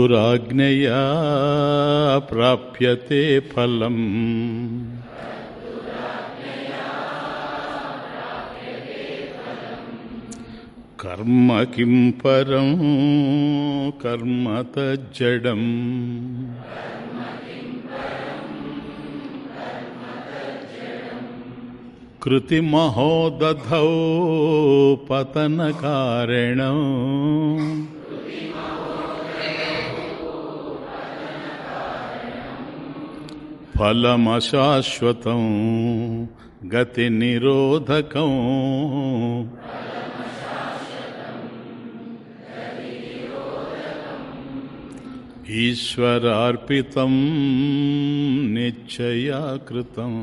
कर्तुराज्ञया प्राप्यते फलम् कर्म किं परं कर्म तज्जडम् कृतिमहोदधौ पतनकारिणौ ఫలమశాశ్వతం గతి నిరోధకం ఈశ్వరార్పితం నిశ్చయాకృతం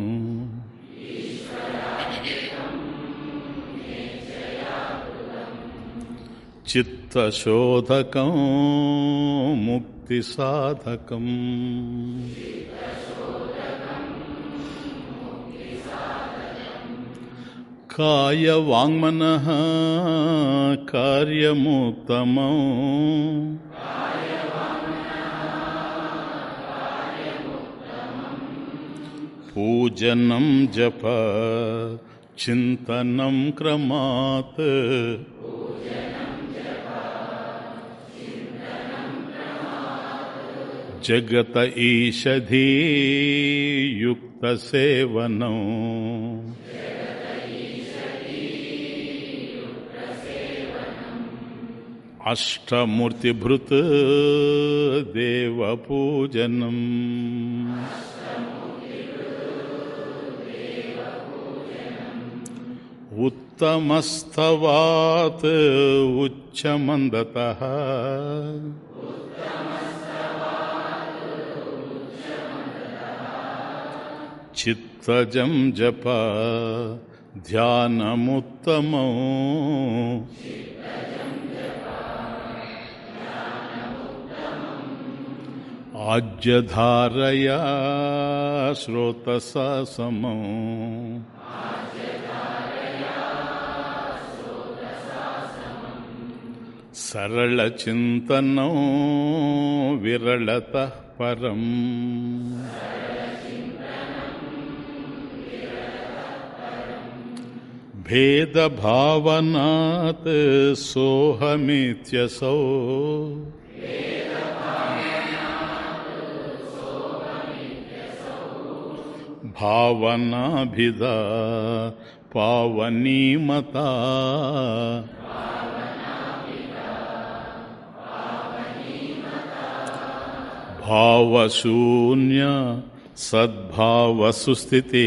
చిత్తశోధకం काय वाङ्मनः कार्यमुत्तमौ। पूजनं जप चिन्तनं क्रमात्। जगत ईषधीयुक्तसेवनौ। अष्टमूर्तिभृत् देवपूजनम्। उत्तमस्तवात् उच्चमन्दतः। चित्तजं जप ध्यानमुत्तमौ आज्यधारया श्रोतसा समौ सरलचिन्तनौ विरलतः परम् भेदभावनात् सोऽहमित्यसौ भावनाभिधा पावनी मता भावशून्य सद्भावसुस्थिति।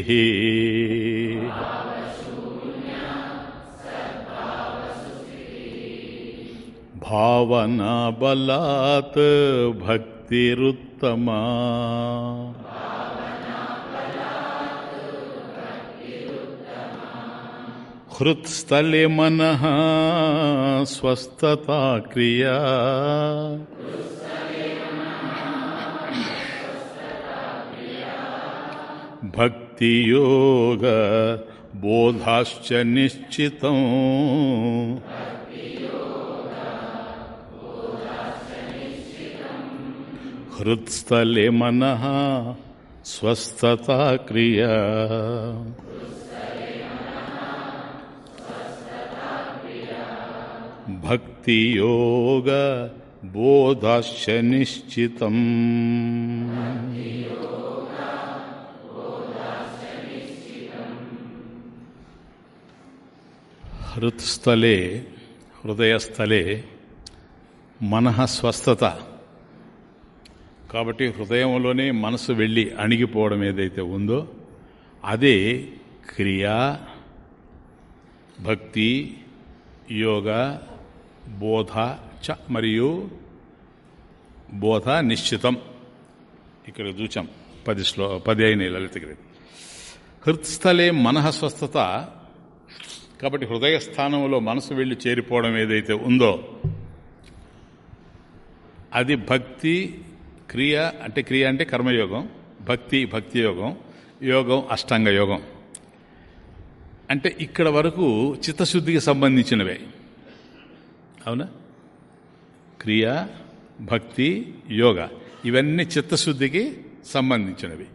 भावना बलात् भक्तिरुत्तमा। हृत्स्थले मनः स्वस्थता क्रिया। भक्तियोग बोधाश्च निश्चितम्। हृत्स्थले मनः स्वस्थता क्रिया। భక్తియోగ బోధాశ్చ నిశ్చితం. హృత్స్థలే హృదయస్థలే మనః స్వస్థత. కాబట్టి హృదయంలోనే మనసు వెళ్ళి అణిగిపోవడం ఏదైతే ఉందో అదే క్రియ భక్తి యోగ బోధ చ మరియు బోధ నిశ్చితం. ఇక్కడ చూచాం. పది శ్లో పది అయిన లలితగిరి హృత్స్థలే మనః స్వస్థత. కాబట్టి హృదయ స్థానంలో మనసు వెళ్ళి చేరిపోవడం ఏదైతే ఉందో అది భక్తి క్రియ అంటే క్రియ అంటే కర్మయోగం భక్తి భక్తి యోగం యోగం అష్టాంగ యోగం. అంటే ఇక్కడ వరకు చిత్తశుద్ధికి సంబంధించినవే. అవునా? క్రియ భక్తి యోగ. ఇవన్నీ చిత్తశుద్ధికి సంబంధించినవి.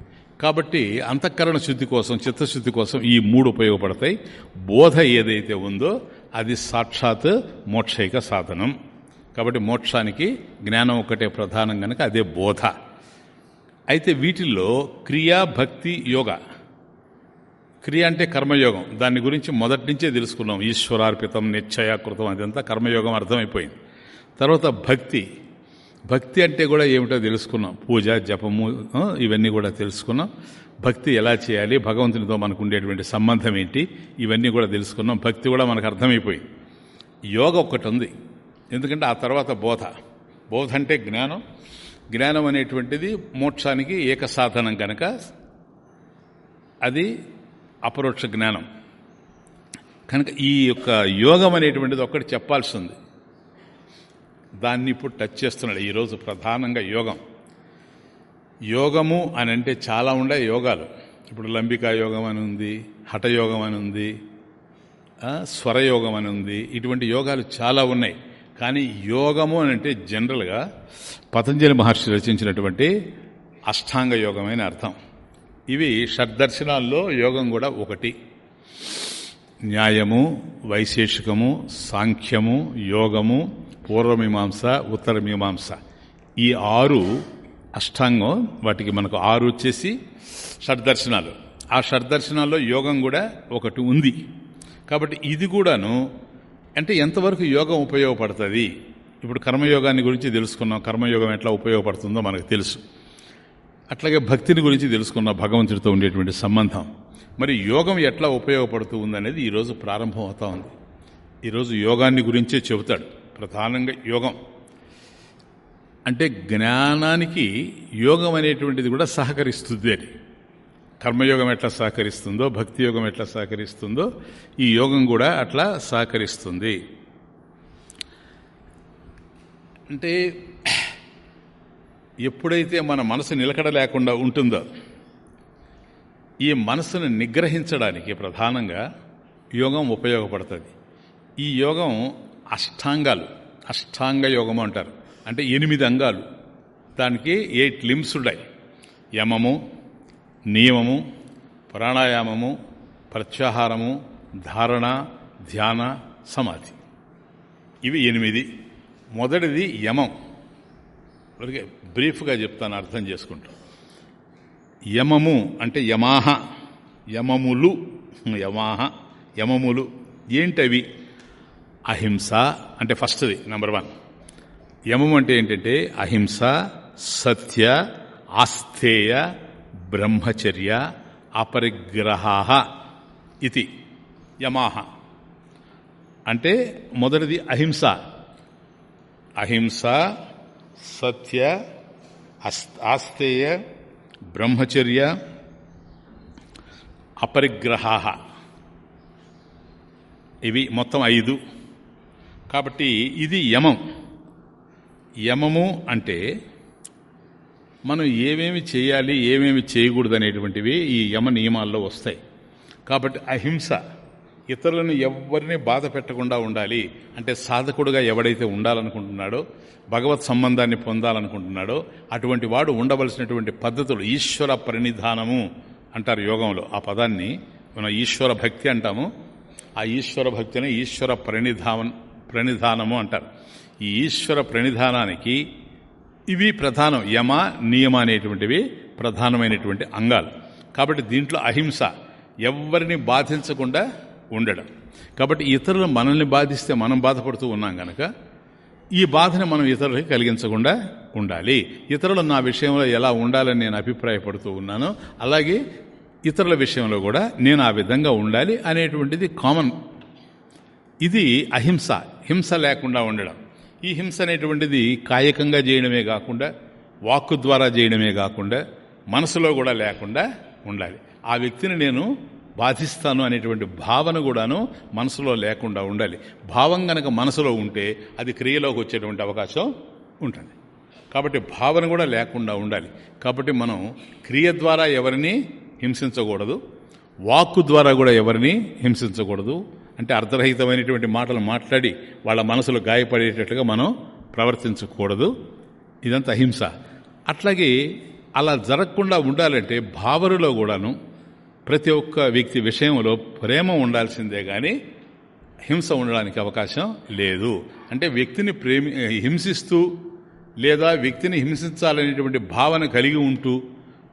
కాబట్టి అంతఃకరణ శుద్ధి కోసం చిత్తశుద్ధి కోసం ఈ మూడు ఉపయోగపడతాయి. బోధ ఏదైతే ఉందో అది సాక్షాత్ మోక్షైక సాధనం. కాబట్టి మోక్షానికి జ్ఞానం ఒకటే ప్రధానం కనుక అదే బోధ. అయితే వీటిల్లో క్రియా భక్తి యోగ క్రియ అంటే కర్మయోగం. దాని గురించి మొదటి నుంచే తెలుసుకున్నాం. ఈశ్వరార్పితం నిశ్చయాకృతం అదంతా కర్మయోగం అర్థమైపోయింది. తర్వాత భక్తి. భక్తి అంటే కూడా ఏమిటో తెలుసుకున్నాం. పూజ జపము ఇవన్నీ కూడా తెలుసుకున్నాం. భక్తి ఎలా చేయాలి భగవంతునితో మనకు ఉండేటువంటి సంబంధం ఏంటి ఇవన్నీ కూడా తెలుసుకున్నాం. భక్తి కూడా మనకు అర్థమైపోయింది. యోగ ఒకటి ఉంది. ఎందుకంటే ఆ తర్వాత బోధ. బోధ అంటే జ్ఞానం. జ్ఞానం అనేటువంటిది మోక్షానికి ఏక సాధనం కనుక అది అపరోక్ష జ్ఞానం. కనుక ఈ యొక్క యోగం అనేటువంటిది ఒక్కటి చెప్పాల్సి ఉంది దాన్ని ఇప్పుడు టచ్ చేస్తున్నాడు ఈరోజు ప్రధానంగా యోగం. యోగము అని అంటే చాలా ఉండే యోగాలు. ఇప్పుడు లంబికా యోగం అని ఉంది హఠయోగం అని ఉంది స్వరయోగం అని ఉంది ఇటువంటి యోగాలు చాలా ఉన్నాయి. కానీ యోగము అని అంటే జనరల్గా పతంజలి మహర్షి రచించినటువంటి అష్టాంగ యోగమైన అర్థం. ఇవి షడ్దర్శనాల్లో యోగం కూడా ఒకటి. న్యాయము వైశేషికము సాంఖ్యము యోగము పూర్వమీమాంస ఉత్తరమీమాంస. ఈ ఆరు అష్టాంగం వాటికి మనకు ఆరు వచ్చేసి షడ్దర్శనాలు. ఆ షడ్దర్శనాల్లో యోగం కూడా ఒకటి ఉంది. కాబట్టి ఇది కూడాను అంటే ఎంతవరకు యోగం ఉపయోగపడుతుంది? ఇప్పుడు కర్మయోగాన్ని గురించి తెలుసుకున్నాం. కర్మయోగం ఎట్లా ఉపయోగపడుతుందో మనకు తెలుసు. అట్లాగే భక్తిని గురించి తెలుసుకున్న భగవంతుడితో ఉండేటువంటి సంబంధం. మరి యోగం ఎట్లా ఉపయోగపడుతూ ఉందనేది ఈరోజు ప్రారంభం అవుతా ఉంది. ఈరోజు యోగాన్ని గురించే చెబుతాడు. ప్రధానంగా యోగం. అంటే జ్ఞానానికి యోగం అనేటువంటిది కూడా సహకరిస్తుంది అని. కర్మయోగం ఎట్లా సహకరిస్తుందో భక్తి యోగం ఎట్లా సహకరిస్తుందో ఈ యోగం కూడా అట్లా సహకరిస్తుంది. అంటే ఎప్పుడైతే మన మనసు నిలకడ లేకుండా ఉంటుందో ఈ మనసును నిగ్రహించడానికి ప్రధానంగా యోగం ఉపయోగపడుతుంది. ఈ యోగం అష్టాంగాలు అష్టాంగ యోగం అంటారు. అంటే ఎనిమిది అంగాలు. దానికి ఎయిట్ లిమ్స్ ఉన్నాయి యమము నియమము ప్రాణాయామము ప్రత్యాహారము ధారణ ధ్యాన సమాధి. ఇవి ఎనిమిది. మొదటిది యమం. బ్రీఫ్గా చెప్తాను అర్థం చేసుకుంటాం. యమము అంటే యమాహ యమములు యమాహ యమములు ఏంటవి? అహింస అంటే ఫస్ట్ది నెంబర్ వన్. యమం అంటే ఏంటంటే అహింస సత్య ఆస్థేయ బ్రహ్మచర్య అపరిగ్రహ ఇది యమాహ. అంటే మొదటిది అహింస. అహింస సత్య ఆస్తేయ ఆస్థేయ బ్రహ్మచర్య అపరిగ్రహ ఇవి మొత్తం ఐదు. కాబట్టి ఇది యమం. యమము అంటే మనం ఏమేమి చేయాలి ఏమేమి చేయకూడదు అనేటువంటివి ఈ యమ నియమాల్లో వస్తాయి. కాబట్టి అహింస. ఇతరులను ఎవరిని బాధ పెట్టకుండా ఉండాలి. అంటే సాధకుడుగా ఎవడైతే ఉండాలనుకుంటున్నాడో భగవత్ సంబంధాన్ని పొందాలనుకుంటున్నాడో అటువంటి వాడు ఉండవలసినటువంటి పద్ధతులు ఈశ్వర పరినిధానము అంటారు యోగంలో. ఆ పదాన్ని మనం ఈశ్వర భక్తి అంటాము. ఆ ఈశ్వర భక్తిని ఈశ్వర ప్రణిధానం ప్రణిధానము అంటారు. ఈ ఈశ్వర ప్రణిధానానికి ఇవి ప్రధానం యమ నియమ అనేటువంటివి ప్రధానమైనటువంటి అంగాలు. కాబట్టి దీంట్లో అహింస ఎవరిని బాధించకుండా ఉండడం. కాబట్టి ఇతరులు మనల్ని బాధిస్తే మనం బాధపడుతూ ఉన్నాం గనక ఈ బాధని మనం ఇతరులకి కలిగించకుండా ఉండాలి. ఇతరులు నా విషయంలో ఎలా ఉండాలని నేను అభిప్రాయపడుతూ ఉన్నానో అలాగే ఇతరుల విషయంలో కూడా నేను ఆ విధంగా ఉండాలి అనేటువంటిది కామన్. ఇది అహింస. హింస లేకుండా ఉండడం. ఈ హింస అనేటువంటిది కాయకంగా చేయడమే కాకుండా వాక్కు ద్వారా చేయడమే కాకుండా మనసులో కూడా లేకుండా ఉండాలి. ఆ వ్యక్తిని నేను బాధిస్తాను అనేటువంటి భావన కూడాను మనసులో లేకుండా ఉండాలి. భావం గనక మనసులో ఉంటే అది క్రియలోకి వచ్చేటువంటి అవకాశం ఉంటుంది. కాబట్టి భావన కూడా లేకుండా ఉండాలి. కాబట్టి మనం క్రియ ద్వారా ఎవరిని హింసించకూడదు వాక్కు ద్వారా కూడా ఎవరిని హింసించకూడదు అంటే అర్థరహితమైనటువంటి మాటలు మాట్లాడి వాళ్ళ మనసులో గాయపడేటట్లుగా మనం ప్రవర్తించకూడదు. ఇదంతా హింస. అట్లాగే అలా జరగకుండా ఉండాలంటే భావనలో కూడాను ప్రతి ఒక్క వ్యక్తి విషయంలో ప్రేమ ఉండాల్సిందే కానీ హింస ఉండడానికి అవకాశం లేదు. అంటే వ్యక్తిని ప్రేమి హింసిస్తూ లేదా వ్యక్తిని హింసించాలనేటువంటి భావన కలిగి ఉంటూ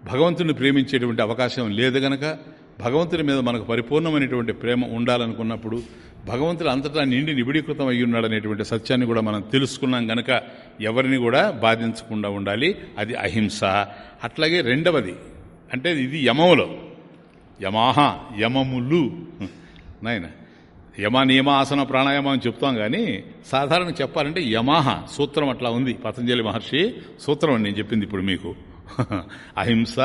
భగవంతుని ప్రేమించేటువంటి అవకాశం లేదు గనక భగవంతుని మీద మనకు పరిపూర్ణమైనటువంటి ప్రేమ ఉండాలనుకున్నప్పుడు భగవంతుడు అంతటా నిండి నిబిడీకృతం అయి ఉన్నాడనేటువంటి సత్యాన్ని కూడా మనం తెలుసుకున్నాం గనక ఎవరిని కూడా బాధించకుండా ఉండాలి. అది అహింస. అట్లాగే రెండవది అంటే ఇది యమములో. యమాహ యమములు. నాయన యమ నియమ ఆసన ప్రాణాయామం అని చెప్తాం కానీ సాధారణ చెప్పాలంటే యమాహ సూత్రం అట్లా ఉంది. పతంజలి మహర్షి సూత్రం అని నేను చెప్పింది ఇప్పుడు మీకు. అహింస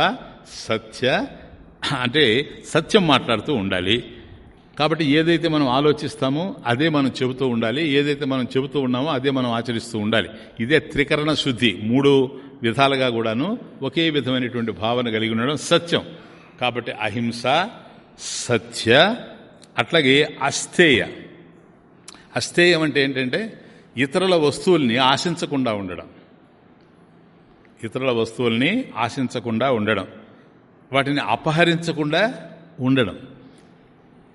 సత్య అంటే సత్యం మాట్లాడుతూ ఉండాలి. కాబట్టి ఏదైతే మనం ఆలోచిస్తామో అదే మనం చెబుతూ ఉండాలి. ఏదైతే మనం చెబుతూ ఉన్నామో అదే మనం ఆచరిస్తూ ఉండాలి. ఇదే త్రికరణ శుద్ధి. మూడు విధాలుగా కూడాను ఒకే విధమైనటువంటి భావన కలిగి ఉండడం సత్యం. కాబట్టి అహింస సత్య అట్లాగే అస్థేయ. అస్థేయం అంటే ఏంటంటే ఇతరుల వస్తువుల్ని ఆశించకుండా ఉండడం. ఇతరుల వస్తువుల్ని ఆశించకుండా ఉండడం. వాటిని అపహరించకుండా ఉండడం.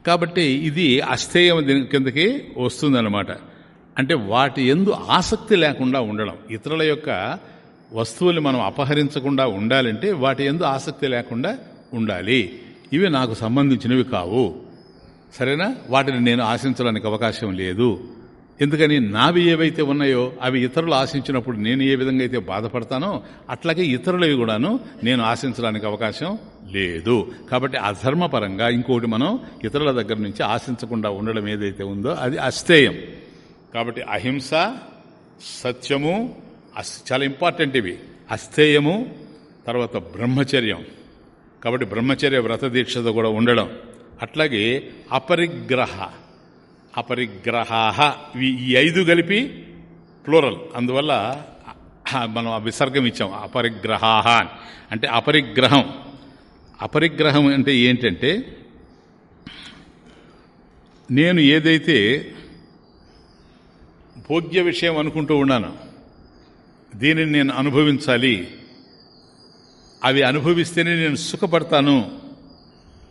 కాబట్టి ఇది అస్థేయం దీని కిందకి వస్తుందన్నమాట. అంటే వాటి ఎందు ఆసక్తి లేకుండా ఉండడం. ఇతరుల యొక్క వస్తువుల్ని మనం అపహరించకుండా ఉండాలంటే వాటి ఎందు ఆసక్తి లేకుండా ఉండాలి. ఇవి నాకు సంబంధించినవి కావు. సరేనా? వాటిని నేను ఆశించడానికి అవకాశం లేదు. ఎందుకని నావి ఏవైతే ఉన్నాయో అవి ఇతరులు ఆశించినప్పుడు నేను ఏ విధంగా అయితే బాధపడతానో అట్లాగే ఇతరులవి కూడాను నేను ఆశించడానికి అవకాశం లేదు. కాబట్టి అధర్మపరంగా ఇంకోటి మనం ఇతరుల దగ్గర నుంచి ఆశించకుండా ఉండడం ఏదైతే ఉందో అది అస్థేయం. కాబట్టి అహింస సత్యము చాలా ఇంపార్టెంట్ ఇవి. అస్థేయము తర్వాత బ్రహ్మచర్యం. కాబట్టి బ్రహ్మచర్య వ్రత దీక్షతో కూడా ఉండడం. అట్లాగే అపరిగ్రహ అపరిగ్రహ ఈ ఐదు కలిపి ప్లోరల్. అందువల్ల మనం విసర్గం ఇచ్చాం అపరిగ్రహ అంటే అపరిగ్రహం. అపరిగ్రహం అంటే ఏంటంటే నేను ఏదైతే భోగ్య విషయం అనుకుంటూ ఉన్నాను దీనిని నేను అనుభవించాలి అవి అనుభవిస్తేనే నేను సుఖపడతాను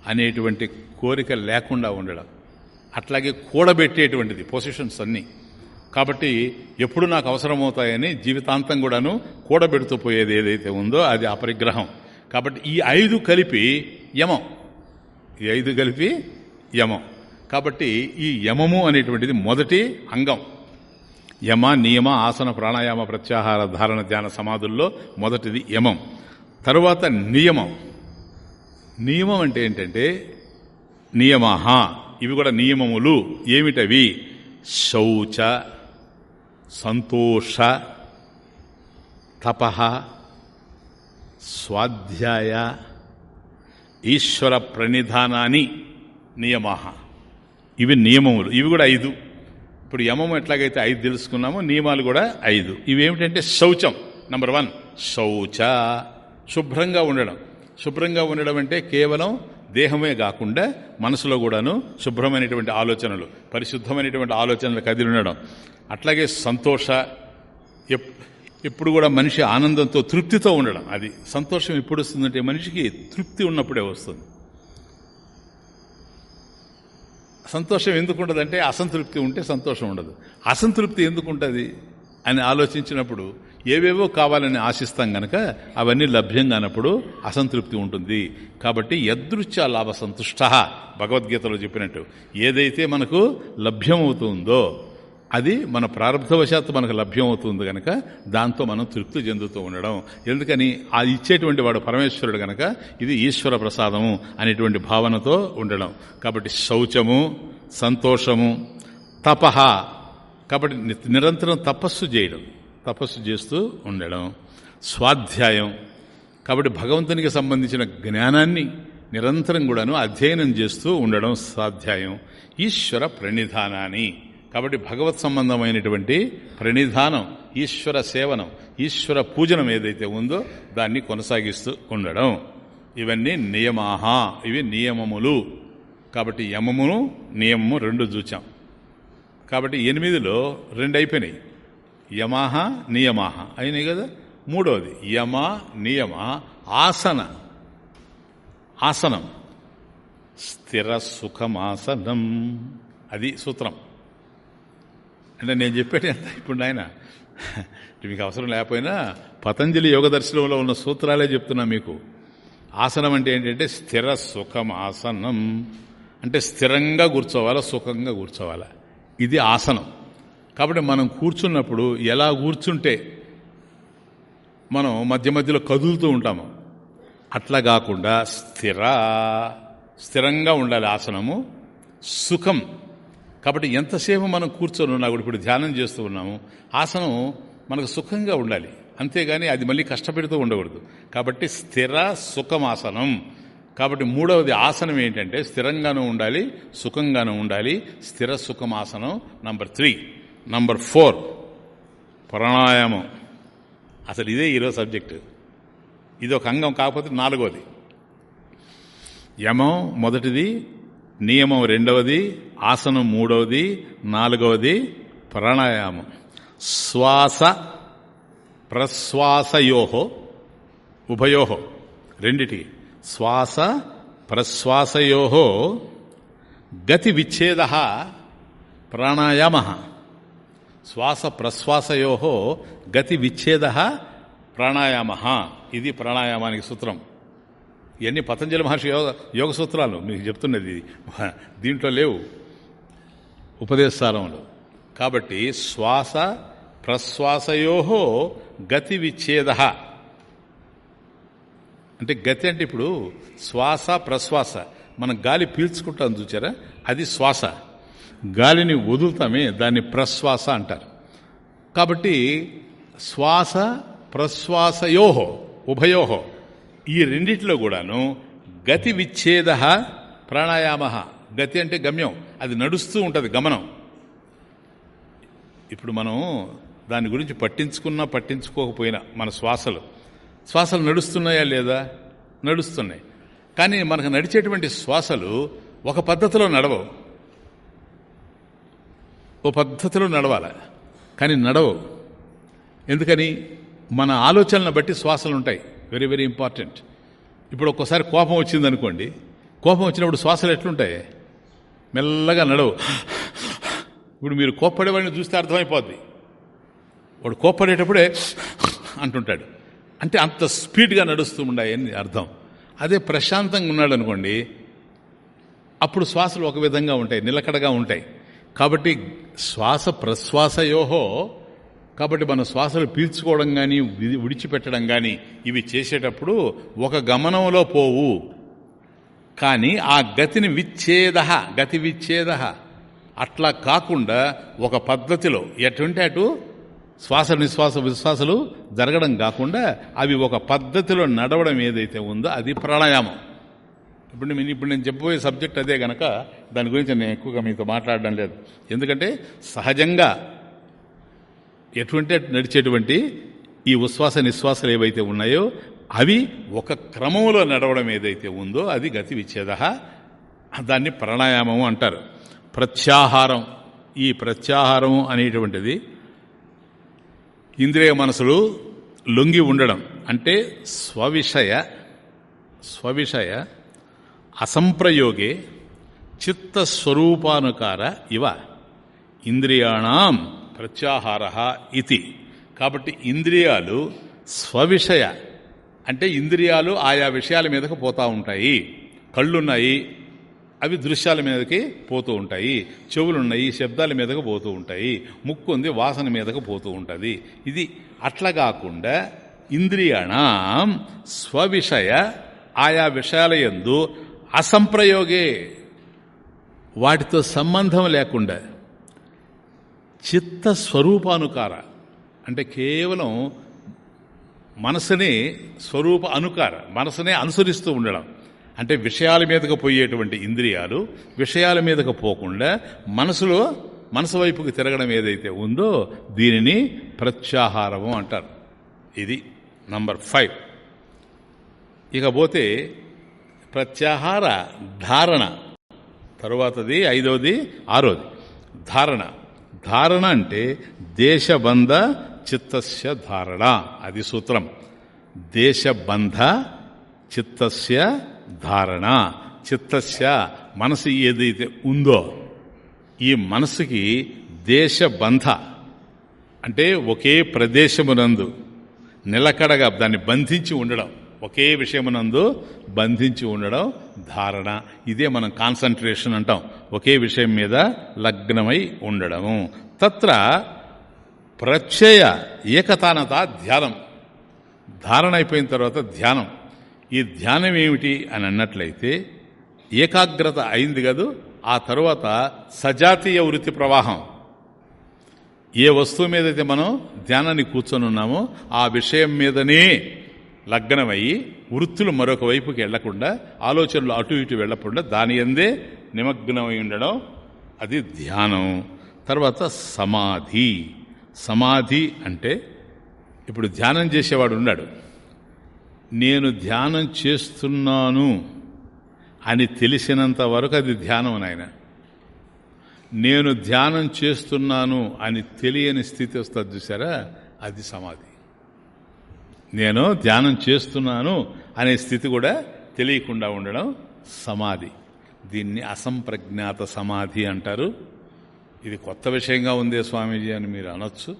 అనేటువంటి కోరిక లేకుండా ఉండడం. అట్లాగే కూడబెట్టేటువంటిది పొసిషన్స్ అన్నీ. కాబట్టి ఎప్పుడు నాకు అవసరమవుతాయని జీవితాంతం కూడాను కూడబెడుతూ పోయేది ఏదైతే ఉందో అది అపరిగ్రహం కాబట్టి ఈ ఐదు కలిపి యమం. ఈ ఐదు కలిపి యమం. కాబట్టి ఈ యమము అనేటువంటిది మొదటి అంగం. యమ నియమ ఆసన ప్రాణాయామ ప్రత్యాహార ధారణ ధ్యాన సమాధుల్లో మొదటిది యమం. తరువాత నియమం. నియమం అంటే ఏంటంటే నియమాహ. ఇవి కూడా నియమములు. ఏమిటవి? శౌచ సంతోష తప స్వాధ్యాయ ఈశ్వర ప్రణిధానాన్ని నియమ ఇవి నియమములు. ఇవి కూడా ఐదు. ఇప్పుడు యమం ఎట్లాగైతే ఐదు తెలుసుకున్నామో నియమాలు కూడా ఐదు. ఇవేమిటంటే శౌచం. నంబర్ వన్ శౌచ. శుభ్రంగా ఉండడం. శుభ్రంగా ఉండడం అంటే కేవలం దేహమే కాకుండా మనసులో కూడాను శుభ్రమైనటువంటి ఆలోచనలు పరిశుద్ధమైనటువంటి ఆలోచనలు కదిలి ఉండడం. అట్లాగే సంతోష ఎప్పుడు కూడా మనిషి ఆనందంతో తృప్తితో ఉండడం. అది సంతోషం ఎప్పుడు వస్తుందంటే మనిషికి తృప్తి ఉన్నప్పుడే వస్తుంది. సంతోషం ఎందుకు ఉండదంటే అసంతృప్తి ఉంటే సంతోషం ఉండదు. అసంతృప్తి ఎందుకు ఉంటుంది అని ఆలోచించినప్పుడు ఏవేవో కావాలని ఆశిస్తాం గనక అవన్నీ లభ్యం కానప్పుడు అసంతృప్తి ఉంటుంది. కాబట్టి యదృశ్య లాభ సంతుష్ట భగవద్గీతలో చెప్పినట్టు. ఏదైతే మనకు లభ్యమవుతుందో అది మన ప్రారంభవశాత్తు మనకు లభ్యమవుతుంది కనుక దాంతో మనం తృప్తి చెందుతూ ఉండడం. ఎందుకని ఆ ఇచ్చేటువంటి వాడు పరమేశ్వరుడు కనుక ఇది ఈశ్వర ప్రసాదము అనేటువంటి భావనతో ఉండడం. కాబట్టి శౌచము సంతోషము తపహ కాబట్టి నిరంతరం తపస్సు చేయడం. తపస్సు చేస్తూ ఉండడం స్వాధ్యాయం. కాబట్టి భగవంతునికి సంబంధించిన జ్ఞానాన్ని నిరంతరం కూడాను అధ్యయనం చేస్తూ ఉండడం స్వాధ్యాయం. ఈశ్వర ప్రణిధానాన్ని. కాబట్టి భగవత్ సంబంధమైనటువంటి ప్రణిధానం ఈశ్వర సేవనం ఈశ్వర పూజనం ఏదైతే ఉందో దాన్ని కొనసాగిస్తూ ఉండడం. ఇవన్నీ నియమాహ ఇవి నియమములు. కాబట్టి యమమును నియమము రెండు చూచాం. కాబట్టి ఎనిమిదిలో రెండు అయిపోయినాయి. యమాహ నియమాహ. అయినాయి కదా? మూడవది యమ నియమ ఆసన. ఆసనం. స్థిర సుఖమాసనం. అది సూత్రం. అంటే నేను చెప్పేది ఎంత? ఇప్పుడు ఆయన మీకు అవసరం లేకపోయినా పతంజలి యోగ దర్శనంలో ఉన్న సూత్రాలే చెప్తున్నా మీకు. ఆసనం అంటే ఏంటంటే స్థిర సుఖం ఆసనం అంటే స్థిరంగా కూర్చోవాలా సుఖంగా కూర్చోవాలా? ఇది ఆసనం. కాబట్టి మనం కూర్చున్నప్పుడు ఎలా కూర్చుంటే మనం మధ్య మధ్యలో కదులుతూ ఉంటాము. అట్లా కాకుండా స్థిర స్థిరంగా ఉండాలి ఆసనము సుఖం. కాబట్టి ఎంతసేపు మనం కూర్చొని ఉన్నా కూడా ఇప్పుడు ధ్యానం చేస్తూ ఉన్నాము ఆసనం మనకు సుఖంగా ఉండాలి. అంతేగాని అది మళ్ళీ కష్టపెడుతూ ఉండకూడదు. కాబట్టి స్థిర సుఖమాసనం కాబట్టి మూడవది ఆసనం ఏంటంటే స్థిరంగానూ ఉండాలి సుఖంగానూ ఉండాలి. స్థిర సుఖమాసనం నంబర్ త్రీ. నంబర్ ఫోర్ ప్రాణాయామం. అసలు ఇదే ఈరోజు సబ్జెక్టు. ఇది ఒక అంగం కాకపోతే నాలుగోది. యమం మొదటిది నియమం రెండవది ఆసనం మూడవది నాలుగవది ప్రాణాయామం. శ్వాస ప్రశ్వాసయోహో ఉభయోహో రెండిటికి. శ్వాస ప్రశ్వాసయోహో గతి విచ్ఛేద ప్రాణాయామ. శ్వాస ప్రశ్వాసయోహో గతి విచ్ఛేద ప్రాణాయామ ఇది ప్రాణాయామానికి సూత్రం. ఇవన్నీ పతంజలి మహర్షి యోగ యోగ సూత్రాలు. మీకు చెప్తున్నది దీంట్లో లేవు. ఉపదేశాలంలో కాబట్టి శ్వాస ప్రశ్వాసయోహో గతి విచ్ఛేద. అంటే గతి అంటే ఇప్పుడు శ్వాస ప్రశ్వాస. మనం గాలి పీల్చుకుంటాం చూచారా? అది శ్వాస. గాలిని వదులుతామే దాన్ని ప్రశ్వాస అంటారు. కాబట్టి శ్వాస ప్రశ్వాసయోహో ఉభయోహో ఈ రెండిట్లో కూడాను గతి విచ్ఛేద ప్రాణాయామ. గతి అంటే గమ్యం అది నడుస్తూ ఉంటుంది గమనం. ఇప్పుడు మనం దాని గురించి పట్టించుకున్నా పట్టించుకోకపోయినా మన శ్వాసలు. శ్వాసలు నడుస్తున్నాయా లేదా? నడుస్తున్నాయి. కానీ మనకు నడిచేటువంటి శ్వాసలు ఒక పద్ధతిలో నడవవు. ఓ పద్ధతిలో నడవాలి. కానీ నడవవు. ఎందుకని? మన ఆలోచనలను బట్టి శ్వాసలు ఉంటాయి. వెరీ వెరీ ఇంపార్టెంట్ ఇప్పుడు ఒక్కోసారి కోపం వచ్చిందనుకోండి. కోపం వచ్చినప్పుడు శ్వాసలు ఎట్లుంటాయి? మెల్లగా నడవు. ఇప్పుడు మీరు కోప్పడేవాడిని చూస్తే అర్థమైపోద్ది. వాడు కోప్పడేటప్పుడే అంటుంటాడు. అంటే అంత స్పీడ్గా నడుస్తూ ఉండాయని అర్థం. అదే ప్రశాంతంగా ఉన్నాడు అనుకోండి అప్పుడు శ్వాసలు ఒక విధంగా ఉంటాయి నిలకడగా ఉంటాయి. కాబట్టి శ్వాస ప్రశ్వాసయోహో కాబట్టి మన శ్వాసలు పీల్చుకోవడం కానీ విడిచిపెట్టడం కానీ ఇవి చేసేటప్పుడు ఒక గమనంలో పోవు. కానీ ఆ గతిని విచ్ఛేద గతి విచ్ఛేద. అట్లా కాకుండా ఒక పద్ధతిలో ఎటువంటి అటు శ్వాస నిశ్వాస విశ్వాసలు జరగడం కాకుండా అవి ఒక పద్ధతిలో నడవడం ఏదైతే ఉందో అది ప్రాణాయామం. ఇప్పుడు నేను ఇప్పుడు నేను చెప్పబోయే సబ్జెక్ట్ అదే గనక దాని గురించి నేను ఎక్కువగా మీతో మాట్లాడడం లేదు. ఎందుకంటే సహజంగా ఎటువంటి నడిచేటువంటి ఈ ఉశ్వాస నిశ్వాసాలు ఏవైతే ఉన్నాయో అవి ఒక క్రమంలో నడవడం ఏదైతే ఉందో అది గతి విచ్ఛేద. దాన్ని ప్రాణాయామము అంటారు. ప్రత్యాహారం. ఈ ప్రత్యాహారం అనేటువంటిది ఇంద్రియ మనసులు లొంగి ఉండడం. అంటే స్వవిషయ స్వవిషయ అసంప్రయోగే చిత్తస్వరూపానుకార ఇవ ఇంద్రియాణం ప్రత్యాహార ఇది కాబట్టి ఇంద్రియాలు స్వవిషయ. అంటే ఇంద్రియాలు ఆయా విషయాల మీదకు పోతూ ఉంటాయి. కళ్ళున్నాయి అవి దృశ్యాల మీదకి పోతూ ఉంటాయి. చెవులున్నాయి శబ్దాల మీదకు పోతూ ఉంటాయి. ముక్కు ఉంది వాసన మీదకు పోతూ ఉంటుంది. ఇది అట్లా కాకుండా ఇంద్రియాణం స్వవిషయ ఆయా విషయాల ఎందు అసంప్రయోగే వాటితో సంబంధం లేకుండా చిత్త స్వరూపానుకార అంటే కేవలం మనసునే స్వరూప అనుకార మనసునే అనుసరిస్తూ ఉండడం. అంటే విషయాల మీదకు పోయేటువంటి ఇంద్రియాలు విషయాల మీదకు పోకుండా మనసులో మనసు వైపుకి తిరగడం ఏదైతే ఉందో దీనిని ప్రత్యాహారము అంటారు. ఇది నంబర్ ఫైవ్. ఇకపోతే ప్రత్యాహార ధారణ. తరువాతది ఐదవది ఆరోది. ధారణ. ధారణ అంటే దేశబంధ చిత్తస్య ధారణ. అది సూత్రం. దేశబంధ చిత్తస్య ధారణ. చిత్తస్య మనసు ఏదైతే ఉందో ఈ మనసుకి దేశబంధ అంటే ఒకే ప్రదేశమునందు నిలకడగా దాన్ని బంధించి ఉండడం. ఒకే విషయమునందు బంధించి ఉండడం ధారణ. ఇదే మనం కాన్సన్ట్రేషన్ అంటాం. ఒకే విషయం మీద లగ్నమై ఉండడము. తత్ర ప్రత్యయ ఏకతానత ధ్యానం. ధారణ అయిపోయిన తర్వాత ధ్యానం. ఈ ధ్యానం ఏమిటి అని అన్నట్లయితే ఏకాగ్రత అయింది కదూ ఆ తర్వాత సజాతీయ వృత్తి ప్రవాహం. ఏ వస్తువు మీదైతే మనం ధ్యానాన్ని కూర్చొని ఉన్నామో ఆ విషయం మీదనే లగ్నమయ్యి వృత్తులు మరొక వైపుకి వెళ్ళకుండా ఆలోచనలు అటు ఇటు వెళ్ళకుండా దాని ఎందే నిమగ్నమై ఉండడం అది ధ్యానం. తర్వాత సమాధి. సమాధి అంటే ఇప్పుడు ధ్యానం చేసేవాడు ఉన్నాడు. నేను ధ్యానం చేస్తున్నాను అని తెలిసినంత వరకు అది ధ్యానం నాయన. నేను ధ్యానం చేస్తున్నాను అని తెలియని స్థితి వస్తుంది చూసారా? అది సమాధి. నేను ధ్యానం చేస్తున్నాను అనే స్థితి కూడా తెలియకుండా ఉండడం సమాధి. దీన్ని అసంప్రజ్ఞాత సమాధి అంటారు. ఇది కొత్త విషయంగా ఉందే స్వామీజీ అని మీరు అనొచ్చు.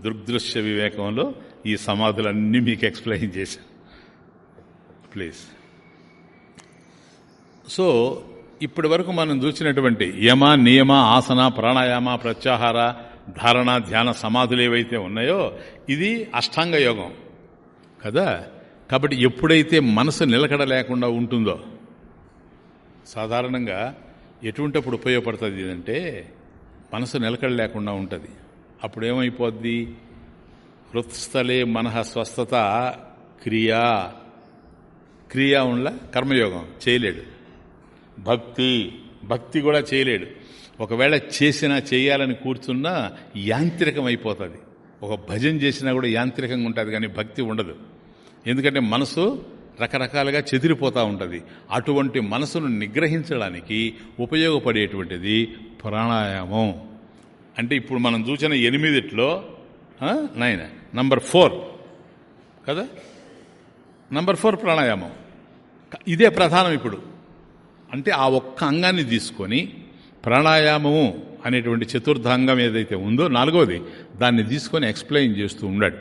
దుర్దృశ్య వివేకంలో ఈ సమాధులన్నీ మీకు ఎక్స్ప్లెయిన్ చేశాను ప్లీజ్. సో ఇప్పటి వరకు మనం చూసినటువంటి యమ నియమ ఆసన ప్రాణాయామ ప్రత్యాహార ధారణ ధ్యాన సమాధులు ఏవైతే ఉన్నాయో ఇది అష్టాంగ యోగం. కదా? కాబట్టి ఎప్పుడైతే మనసు నిలకడ లేకుండా ఉంటుందో సాధారణంగా ఎటువంటిప్పుడు ఉపయోగపడుతుంది అంటే మనసు నిలకడ లేకుండా ఉంటుంది. అప్పుడు ఏమైపోద్ది హృత్స్థలే మనహ స్వస్థత క్రియా. క్రియా ఉండ కర్మయోగం చేయలేడు. భక్తి భక్తి కూడా చేయలేడు. ఒకవేళ చేసినా చేయాలని కూర్చున్నా యాంత్రికం అయిపోతుంది ఒక భజన చేసినా కూడా యాంత్రికంగా ఉంటుంది కానీ భక్తి ఉండదు. ఎందుకంటే మనసు రకరకాలుగా చెదిరిపోతూ ఉంటుంది. అటువంటి మనసును నిగ్రహించడానికి ఉపయోగపడేటువంటిది ప్రాణాయామం. అంటే ఇప్పుడు మనం చూసిన ఎనిమిదిట్లో నైన్ నంబర్ ఫోర్. కదా? నంబర్ ఫోర్ ప్రాణాయామం. ఇదే ప్రధానం ఇప్పుడు. అంటే ఆ ఒక్క అంగాన్ని తీసుకొని ప్రాణాయామము అనేటువంటి చతుర్థాంగం ఏదైతే ఉందో నాలుగవది దాన్ని తీసుకొని ఎక్స్ప్లెయిన్ చేస్తూ ఉండాడు.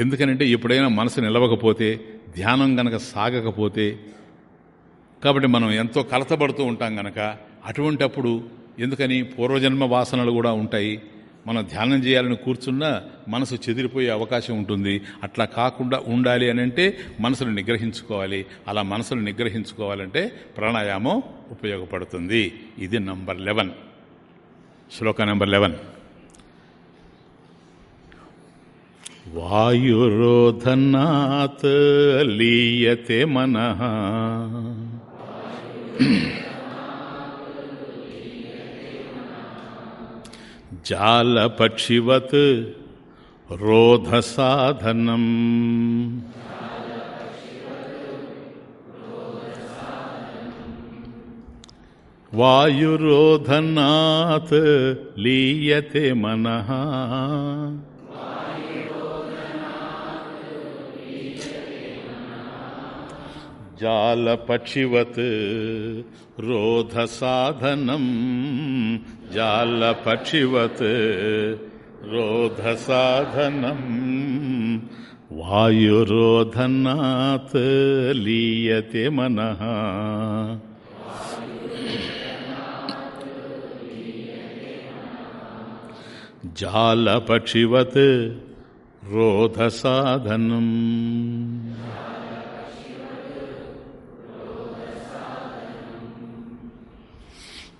ఎందుకనంటే ఎప్పుడైనా మనసు నిలవకపోతే ధ్యానం గనక సాగకపోతే కాబట్టి మనం ఎంతో కలతబడుతూ ఉంటాం గనక అటువంటప్పుడు ఎందుకని పూర్వజన్మ వాసనలు కూడా ఉంటాయి. మనం ధ్యానం చేయాలని కూర్చున్నా మనసు చెదిరిపోయే అవకాశం ఉంటుంది. అట్లా కాకుండా ఉండాలి అని అంటే మనసును నిగ్రహించుకోవాలి. అలా మనసును నిగ్రహించుకోవాలంటే ప్రాణాయామం ఉపయోగపడుతుంది. ఇది నంబర్ లెవెన్. శ్లోక నెంబర్ లెవెన్. వాయురోధనాత్ లీయతే మన జాలపక్షివత్ రోధసాధనం. వాయురోధనాత్ లీయతే మన జాలపక్షివత్ రోధసాధనం. జాలపక్షివత్ రోధసాధనం. వాయురోధనాత్ లీయతే మన. జాలపక్షివత్ రోధసాధనం.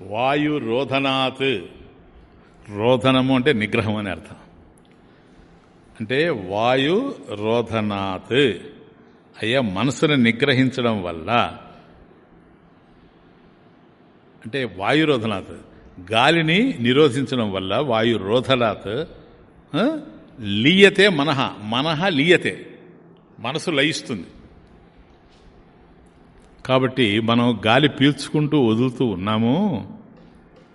వాయు రోధనాత్ రోధనము అంటే నిగ్రహం అని అర్థం. అంటే వాయు రోధనాత్ అయ్యా మనసును నిగ్రహించడం వల్ల. అంటే వాయురోధనాత్. గాలిని నిరోధించడం వల్ల వాయు రోధనాత్ లీయతే మనహ. మనహ లీయతే. మనసు లయిస్తుంది. కాబట్టి మనం గాలి పీల్చుకుంటూ వదులుతూ ఉన్నాము.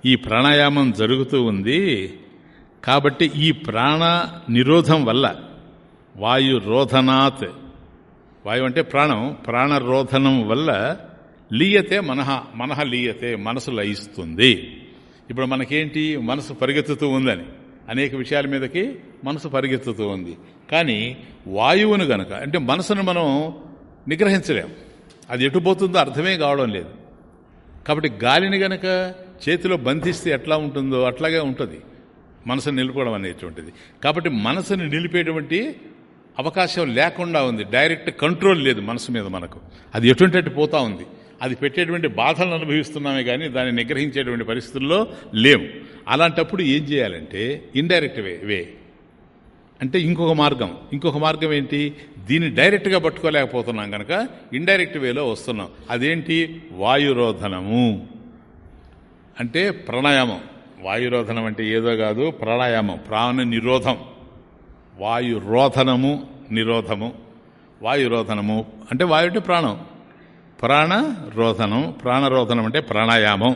ఈ ప్రాణాయామం జరుగుతూ ఉంది. కాబట్టి ఈ ప్రాణ నిరోధం వల్ల వాయు రోధనాత్. వాయువు అంటే ప్రాణం. ప్రాణరోధనం వల్ల లీయతే మనహ మనహ లీయతే మనసు లయిస్తుంది. ఇప్పుడు మనకేంటి? మనసు పరిగెత్తుతూ ఉందని. అనేక విషయాల మీదకి మనసు పరిగెత్తుతూ ఉంది. కానీ వాయువును గనక అంటే మనసును మనం నిగ్రహించలేం. అది ఎటు పోతుందో అర్థమే కావడం లేదు. కాబట్టి గాలిని గనక చేతిలో బంధిస్తే ఎట్లా ఉంటుందో అట్లాగే ఉంటుంది. మనసును నిలుపుకోవడం అనేటువంటిది. కాబట్టి మనసుని నిలిపేటువంటి అవకాశం లేకుండా ఉంది. డైరెక్ట్ కంట్రోల్ లేదు మనసు మీద మనకు. అది ఎటువంటి పోతా ఉంది. అది పెట్టేటువంటి బాధలను అనుభవిస్తున్నామే కానీ దాన్ని నిగ్రహించేటువంటి పరిస్థితుల్లో లేవు. అలాంటప్పుడు ఏం చేయాలంటే ఇండైరెక్ట్ వే వే. అంటే ఇంకొక మార్గం. ఇంకొక మార్గం ఏంటి? దీన్ని డైరెక్ట్గా పట్టుకోలేకపోతున్నాం కనుక ఇండైరెక్ట్ వేలో వస్తున్నాం. అదేంటి? వాయురోధనము. అంటే ప్రాణాయామం. వాయురోధనం అంటే ఏదో కాదు ప్రాణాయామం. ప్రాణ నిరోధం. వాయురోధనము నిరోధము. వాయురోధనము అంటే వాయు అంటే ప్రాణం. ప్రాణరోధనం ప్రాణరోధనం అంటే ప్రాణాయామం.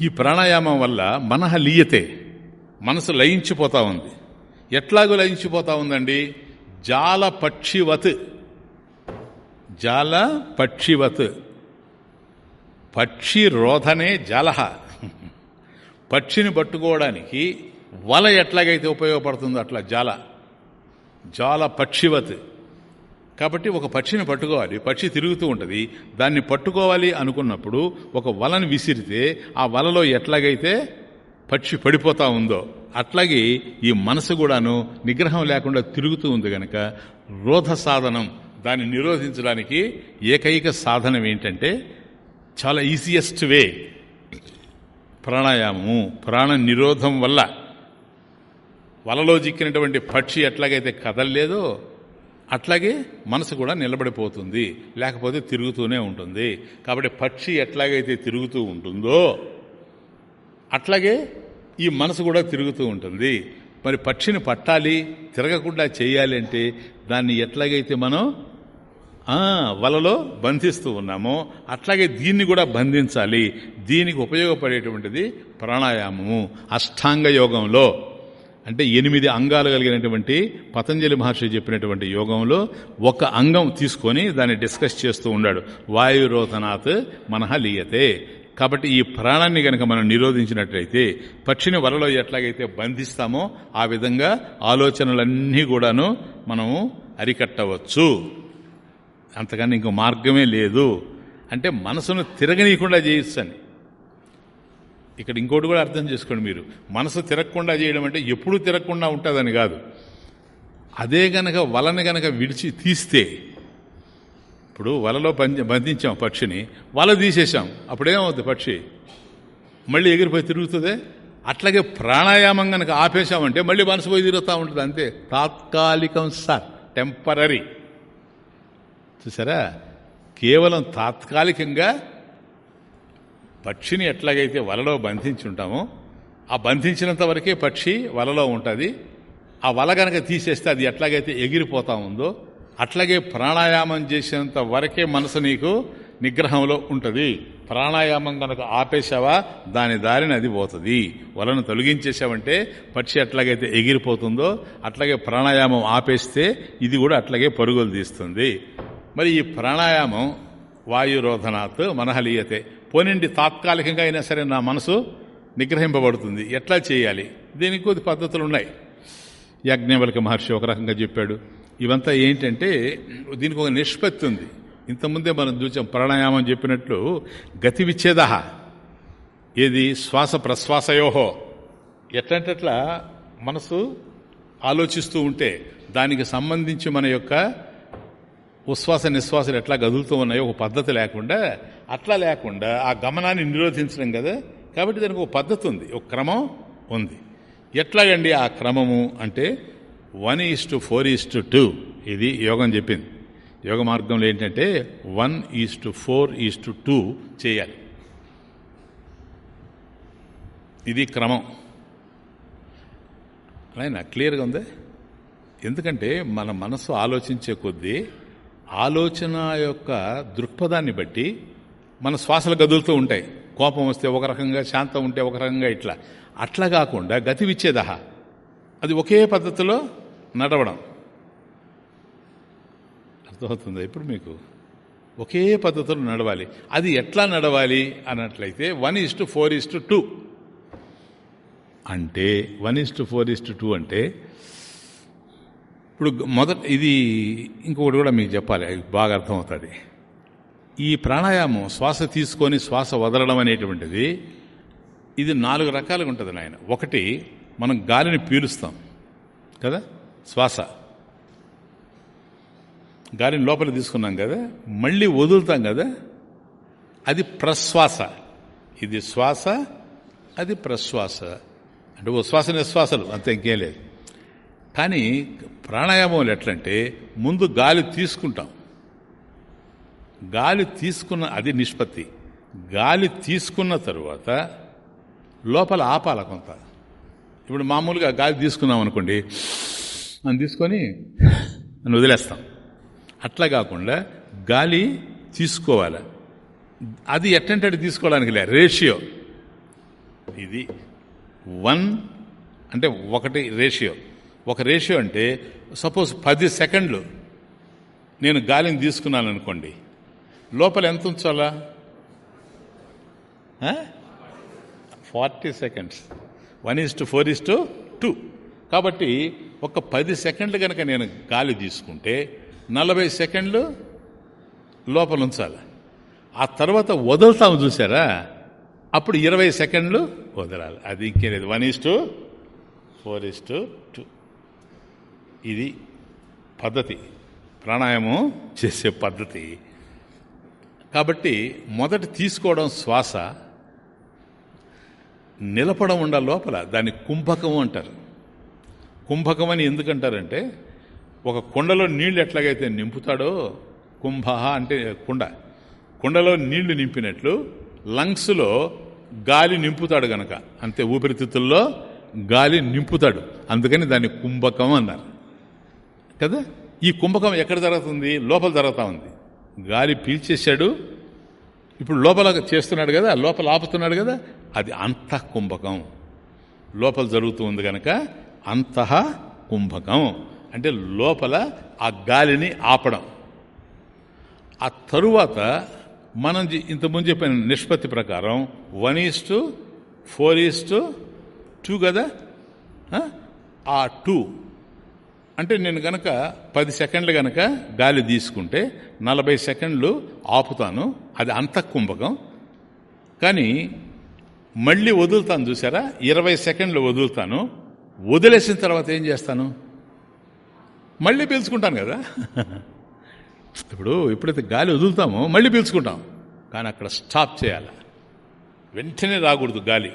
ఈ ప్రాణాయామం వల్ల మనహ లీయతే మనసు లయించిపోతూ ఉంది. ఎట్లాగో లయించిపోతా ఉందండి? జాల పక్షివత్ జాల పక్షివత్ పక్షి రోధనే జలహ. పక్షిని పట్టుకోవడానికి వల ఎట్లాగైతే ఉపయోగపడుతుందో అట్లా జాల. జాల పక్షివత్. కాబట్టి ఒక పక్షిని పట్టుకోవాలి పక్షి తిరుగుతూ ఉంటుంది. దాన్ని పట్టుకోవాలి అనుకున్నప్పుడు ఒక వలని విసిరితే ఆ వలలో ఎట్లాగైతే పక్షి పడిపోతా ఉందో అట్లాగే ఈ మనసు కూడాను నిగ్రహం లేకుండా తిరుగుతూ ఉంది గనక రోధ సాధనం దాన్ని నిరోధించడానికి ఏకైక సాధనం ఏంటంటే చాలా ఈజియెస్ట్ వే ప్రాణాయామము ప్రాణ నిరోధం వల్ల వలలో చిక్కినటువంటి పక్షి ఎట్లాగైతే కదలలేదో అట్లాగే మనసు కూడా నిలబడిపోతుంది లేకపోతే తిరుగుతూనే ఉంటుంది. కాబట్టి పక్షి ఎట్లాగైతే తిరుగుతూ ఉంటుందో అట్లాగే ఈ మనసు కూడా తిరుగుతూ ఉంటుంది. మరి పక్షిని పట్టాలి తిరగకుండా చేయాలి అంటే దాన్ని ఎట్లాగైతే మనం వలలో బంధిస్తూ ఉన్నామో. అట్లాగే దీన్ని కూడా బంధించాలి. దీనికి ఉపయోగపడేటువంటిది ప్రాణాయామము. అష్టాంగ యోగంలో. అంటే ఎనిమిది అంగాలు కలిగినటువంటి పతంజలి మహర్షి చెప్పినటువంటి యోగంలో ఒక అంగం తీసుకొని దాన్ని డిస్కస్ చేస్తూ ఉన్నాడు. వాయురోధనాత్ మనహ లీయతే. కాబట్టి ఈ ప్రాణాన్ని గనక మనం నిరోధించినట్లయితే పక్షిని వలలో ఎట్లాగైతే బంధిస్తామో ఆ విధంగా ఆలోచనలన్నీ కూడాను మనము అరికట్టవచ్చు. అంతకన్నా ఇంకో మార్గమే లేదు. అంటే మనసును తిరగనీయకుండా చేయొచ్చు అని ఇక్కడ ఇంకోటి కూడా అర్థం చేసుకోండి మీరు. మనసు తిరగకుండా చేయడం అంటే ఎప్పుడూ తిరగకుండా ఉంటుందని కాదు. అదే గనక వలని గనక విడిచి తీస్తే ఇప్పుడు వలలో బంధించాం పక్షిని వల తీసేసాం అప్పుడేమవుతుంది పక్షి? మళ్ళీ ఎగిరిపోయి తిరుగుతుంది? అట్లాగే ప్రాణాయామం కనుక ఆపేశామంటే మళ్ళీ మనసు పోయి తిరుగుతూ ఉంటుంది అంతే. తాత్కాలికం సార్ టెంపరీ చూసారా? కేవలం తాత్కాలికంగా పక్షిని ఎట్లాగైతే వలలో బంధించి ఉంటామో ఆ బంధించినంత వరకే పక్షి వలలో ఉంటుంది. ఆ వల గనక తీసేస్తే అది ఎట్లాగైతే ఎగిరిపోతా ఉందో అట్లాగే ప్రాణాయామం చేసినంత వరకే మనసు నీకు నిగ్రహంలో ఉంటుంది. ప్రాణాయామం కనుక ఆపేశావా? దాని దారిని అది పోతుంది. వలను తొలగించేసావంటే పక్షి ఎట్లాగైతే ఎగిరిపోతుందో అట్లాగే ప్రాణాయామం ఆపేస్తే ఇది కూడా అట్లాగే పరుగులు తీస్తుంది. మరి ఈ ప్రాణాయామం వాయురోధనాత్ మనహలీయతే. పోనిండి తాత్కాలికంగా అయినా సరే నా మనసు నిగ్రహింపబడుతుంది. ఎట్లా చేయాలి? దీనికి కొద్ది పద్ధతులు ఉన్నాయి యాజ్ఞవల్క మహర్షి ఒక రకంగా చెప్పాడు. ఇవంతా ఏంటంటే దీనికి ఒక నిష్పత్తి ఉంది. ఇంతకుముందే మనం చూసాం ప్రాణాయామం చెప్పినట్లు గతి విచ్ఛేద. ఏది? శ్వాస ప్రశ్వాసయోహో ఎట్లాంటట్లా అట్లా మనసు ఆలోచిస్తూ ఉంటే దానికి సంబంధించి మన యొక్క ఉశ్వాస నిశ్వాసాలు ఎట్లా గదులుతూ ఉన్నాయో ఒక పద్ధతి లేకుండా అట్లా లేకుండా ఆ గమనాన్ని నిరోధించడం కదా. కాబట్టి దానికి ఒక పద్ధతి ఉంది ఒక క్రమం ఉంది. ఎట్లాగండి ఆ క్రమము అంటే one is to four is to two ఇది యోగం చెప్పింది. యోగ మార్గంలో ఏంటంటే one is to four is to two చేయాలి. ఇది క్రమం. ఆయన క్లియర్గా ఉంది? ఎందుకంటే మన మనసు ఆలోచించే కొద్దీ ఆలోచన యొక్క దృక్పథాన్ని బట్టి మన శ్వాసలు గదులుతూ ఉంటాయి. కోపం వస్తే ఒక రకంగా శాంతం ఉంటే ఒక రకంగా ఇట్లా. అట్లా కాకుండా గతి విచ్చేదహ అది ఒకే పద్ధతిలో నడవడం. అర్థమవుతుంది ఇప్పుడు మీకు? ఒకే పద్ధతిలో నడవాలి. అది ఎట్లా నడవాలి అన్నట్లయితే one is to four is to two. అంటే one is to four is to two అంటే ఇప్పుడు మొదట ఇది ఇంకొకటి కూడా మీకు చెప్పాలి అది బాగా అర్థమవుతుంది. ఈ ప్రాణాయామం శ్వాస తీసుకొని శ్వాస వదలడం అనేటువంటిది ఇది నాలుగు రకాలుగా ఉంటుంది నాయన. ఒకటి మనం గాలిని పీలుస్తాం కదా? శ్వాస. గాలిని లోపల తీసుకున్నాం కదా? మళ్ళీ వదులుతాం కదా? అది ప్రశ్వాస. ఇది శ్వాస అది ప్రశ్వాస. అంటే ఓ శ్వాస నిశ్వాసలు అంతే ఇంకేం లేదు. కానీ ప్రాణాయామం ఎట్లంటే ముందు గాలి తీసుకుంటాం. గాలి తీసుకున్న అది నిష్పత్తి. గాలి తీసుకున్న తరువాత లోపల ఆపాల కొంత. ఇప్పుడు మామూలుగా గాలి తీసుకున్నాం అనుకోండి అని తీసుకొని అని వదిలేస్తాం. అట్లా కాకుండా గాలి తీసుకోవాలి. అది ఎట్టంటే తీసుకోవడానికి లే రేషియో. ఇది వన్ అంటే ఒకటి రేషియో. ఒక రేషియో అంటే సపోజ్ పది సెకండ్లు నేను గాలిని తీసుకున్నాను అనుకోండి లోపల ఎంత ఉంచాలా? Forty seconds. One is to four is to two. కాబట్టి ఒక పది సెకండ్లు కనుక నేను గాలి తీసుకుంటే నలభై సెకండ్లు లోపల ఉంచాలి. ఆ తర్వాత వదులుతాము చూసారా? అప్పుడు ఇరవై సెకండ్లు వదలాలి. అది ఇంకేం లేదు. One is to four is to two. ఇది పద్ధతి. ప్రాణాయామం చేసే పద్ధతి. కాబట్టి మొదట తీసుకోవడం శ్వాస నిలపడం ఉండ లోపల. దాన్ని కుంభకం అంటారు. కుంభకం అని ఎందుకంటారంటే ఒక కుండలో నీళ్ళు ఎట్లాగైతే నింపుతాడో కుంభ అంటే కుండ. కుండలో నీళ్ళు నింపినట్లు లంగ్స్లో గాలి నింపుతాడు గనక. అంతే ఊపిరితిత్తుల్లో గాలి నింపుతాడు. అందుకని దాన్ని కుంభకం అన్నారు. కదా? ఈ కుంభకం ఎక్కడ జరుగుతుంది? లోపల జరుగుతూ ఉంది. గాలి పీల్చేశాడు. ఇప్పుడు లోపల చేస్తున్నాడు కదా? లోపల ఆపుతున్నాడు కదా? అది అంతః కుంభకం. లోపల జరుగుతూ ఉంది కనుక అంతః కుంభకం. అంటే లోపల ఆ గాలిని ఆపడం. ఆ తరువాత మనం ఇంతకుముందు చెప్పిన నిష్పత్తి ప్రకారం one is to four is to two కదా? ఆ టూ. అంటే నేను గనక పది సెకండ్లు గనక గాలి తీసుకుంటే నలభై సెకండ్లు ఆపుతాను. అది అంత కుంభకం. కానీ మళ్ళీ వదులుతాను చూసారా? ఇరవై సెకండ్లు వదులుతాను. వదిలేసిన తర్వాత ఏం చేస్తాను? మళ్ళీ పీల్చుకుంటాను కదా. ఇప్పుడు ఎప్పుడైతే గాలి వదులుతామో మళ్ళీ పీల్చుకుంటాం. కానీ అక్కడ స్టాప్ చేయాలి. వెంటనే రాకూడదు గాలి.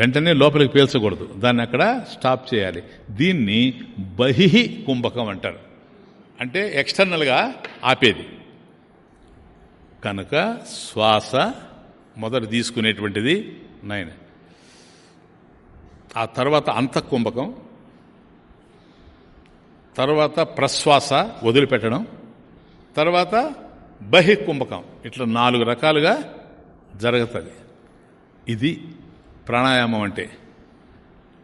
వెంటనే లోపలికి పీల్చకూడదు. దాన్ని అక్కడ స్టాప్ చేయాలి. దీన్ని బహిహి కుంభకం అంటారు. అంటే ఎక్స్టర్నల్గా ఆపేది. కనుక శ్వాస మొదట తీసుకునేటువంటిది నైన్ ఆ తర్వాత అంత కుంభకం తర్వాత ప్రశ్వాస వదిలిపెట్టడం తర్వాత బహికుంభకం. ఇట్లా నాలుగు రకాలుగా జరుగుతుంది. ఇది ప్రాణాయామం అంటే.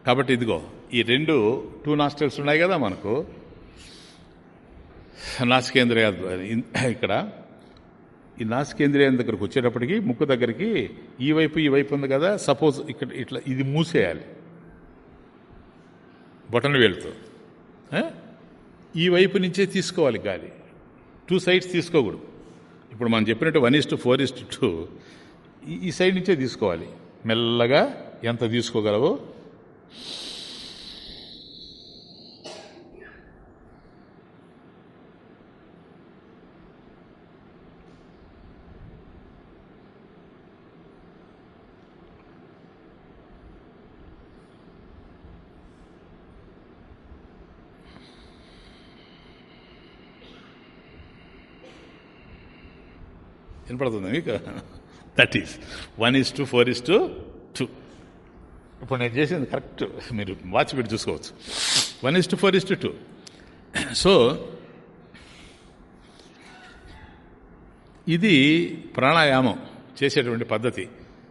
కాబట్టి ఇదిగో ఈ రెండు టూ నాస్టల్స్ ఉన్నాయి కదా మనకు. నాసికేంద్రియ ఇక్కడ. ఈ నాసికేంద్రియం దగ్గరకు వచ్చేటప్పటికి ముక్కు దగ్గరికి ఈ వైపు ఈ వైపు ఉంది కదా సపోజ్ ఇక్కడ ఇట్లా ఇది మూసేయాలి. బటన్ వేలుతో. ఈ వైపు నుంచే తీసుకోవాలి గాలి. టూ సైడ్స్ తీసుకోకూడదు. ఇప్పుడు మనం చెప్పినట్టు one is to four is to two ఈ సైడ్ నుంచే తీసుకోవాలి. మెల్లగా ఎంత తీసుకోగలవు? వినపడుతుంది మీకు? That is one is to four is to two ఇప్పుడు నేను చేసింది కరెక్ట్. మీరు వాచ్ పెట్టి చూసుకోవచ్చు. One is to four is to two so ఇది ప్రాణాయామం చేసేటువంటి పద్ధతి.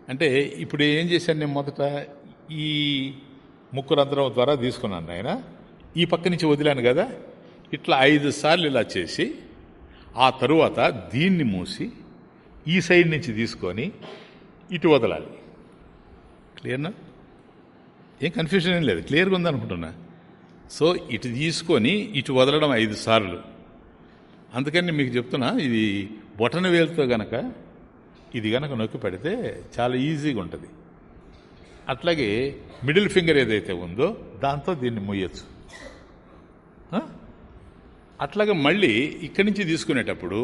అంటే ఇప్పుడు ఏం చేశాను నేను మొదట? ఈ ముక్కు రంధ్రం ద్వారా తీసుకున్నాను ఆయన ఈ పక్క నుంచి వదిలాను కదా. ఇట్లా ఐదు సార్లు ఇలా చేసి ఆ తరువాత దీన్ని మూసి ఈ సైడ్ నుంచి తీసుకొని ఇటు వదలాలి. క్లియర్నా? ఏం కన్ఫ్యూజన్ ఏం లేదు. క్లియర్గా ఉందనుకుంటున్నా సో ఇటు తీసుకొని ఇటు వదలడం ఐదు సార్లు. అందుకని మీకు చెప్తున్నా ఇది బొటన వేలుతో గనక ఇది గనక నొక్కి పెడితే చాలా ఈజీగా ఉంటుంది. అట్లాగే మిడిల్ ఫింగర్ ఏదైతే ఉందో దాంతో దీన్ని మొయ్యచ్చు. అట్లాగే మళ్ళీ ఇక్కడి నుంచి తీసుకునేటప్పుడు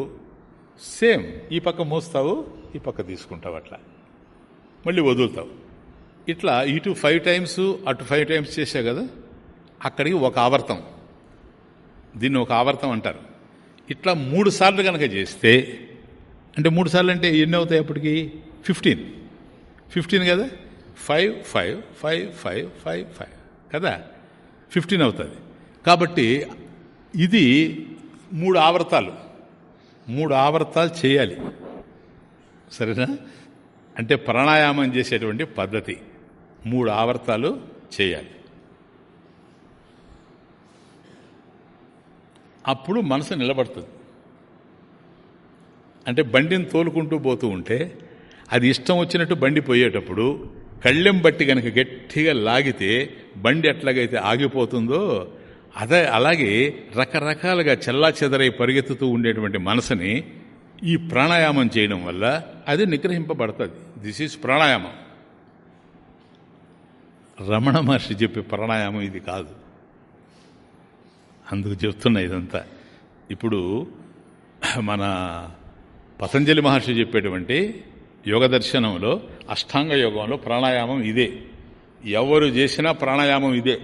సేమ్ ఈ పక్క మోస్తావు ఈ పక్క తీసుకుంటావు అట్లా. మళ్ళీ వదులుతావు. ఇట్లా ఇటు ఫైవ్ టైమ్స్ అటు ఫైవ్ టైమ్స్ చేసావు కదా అక్కడికి ఒక ఆవర్తం. దీన్ని ఒక ఆవర్తం అంటారు. ఇట్లా మూడు సార్లు కనుక చేస్తే అంటే మూడు సార్లు అంటే ఎన్ని అవుతాయి అప్పటికి? ఫిఫ్టీన్ ఫిఫ్టీన్ కదా? Five five five five five five కదా? ఫిఫ్టీన్ అవుతుంది. కాబట్టి ఇది మూడు ఆవర్తాలు. మూడు ఆవర్తాలు చేయాలి. సరేనా? అంటే ప్రాణాయామం చేసేటువంటి పద్ధతి. మూడు ఆవర్తాలు చేయాలి. అప్పుడు మనసు నిలబడుతుంది. అంటే బండిని తోలుకుంటూ పోతూ ఉంటే అది ఇష్టం వచ్చినట్టు బండి పోయేటప్పుడు కళ్ళెం బట్టి కనుక గట్టిగా లాగితే బండి ఎట్లాగైతే ఆగిపోతుందో అదే అలాగే రకరకాలుగా చెల్లా చెదరై పరిగెత్తుతూ ఉండేటువంటి మనసుని ఈ ప్రాణాయామం చేయడం వల్ల అది నిగ్రహింపబడుతుంది. దిస్ ఈజ్ ప్రాణాయామం. రమణ మహర్షి చెప్పే ప్రాణాయామం ఇది కాదు. అందుకు చెప్తున్నా ఇదంతా. ఇప్పుడు మన పతంజలి మహర్షి చెప్పేటువంటి యోగ దర్శనంలో అష్టాంగ యోగంలో ప్రాణాయామం ఇదే. ఎవరు చేసినా ప్రాణాయామం ఇదే.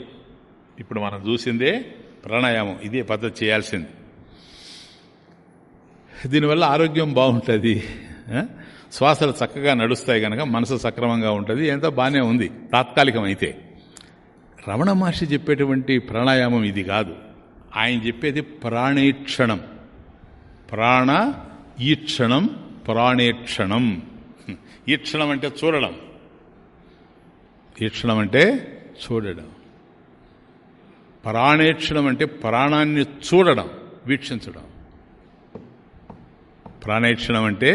ఇప్పుడు మనం చూసిందే ప్రాణాయామం. ఇదే పద్ధతి చేయాల్సింది. దీనివల్ల ఆరోగ్యం బాగుంటుంది. శ్వాసలు చక్కగా నడుస్తాయి కనుక మనసు సక్రమంగా ఉంటుంది. ఎంతో బాగానే ఉంది. తాత్కాలికం అయితే రమణ మహర్షి చెప్పేటువంటి ప్రాణాయామం ఇది కాదు. ఆయన చెప్పేది ప్రాణేక్షణం. ప్రాణ ఈక్షణం ప్రాణేక్షణం. ఈక్షణం అంటే చూడడం. ఈక్షణం అంటే చూడడం. ప్రాణేక్షణం అంటే ప్రాణాన్ని చూడడం వీక్షించడం. ప్రాణేక్షణం అంటే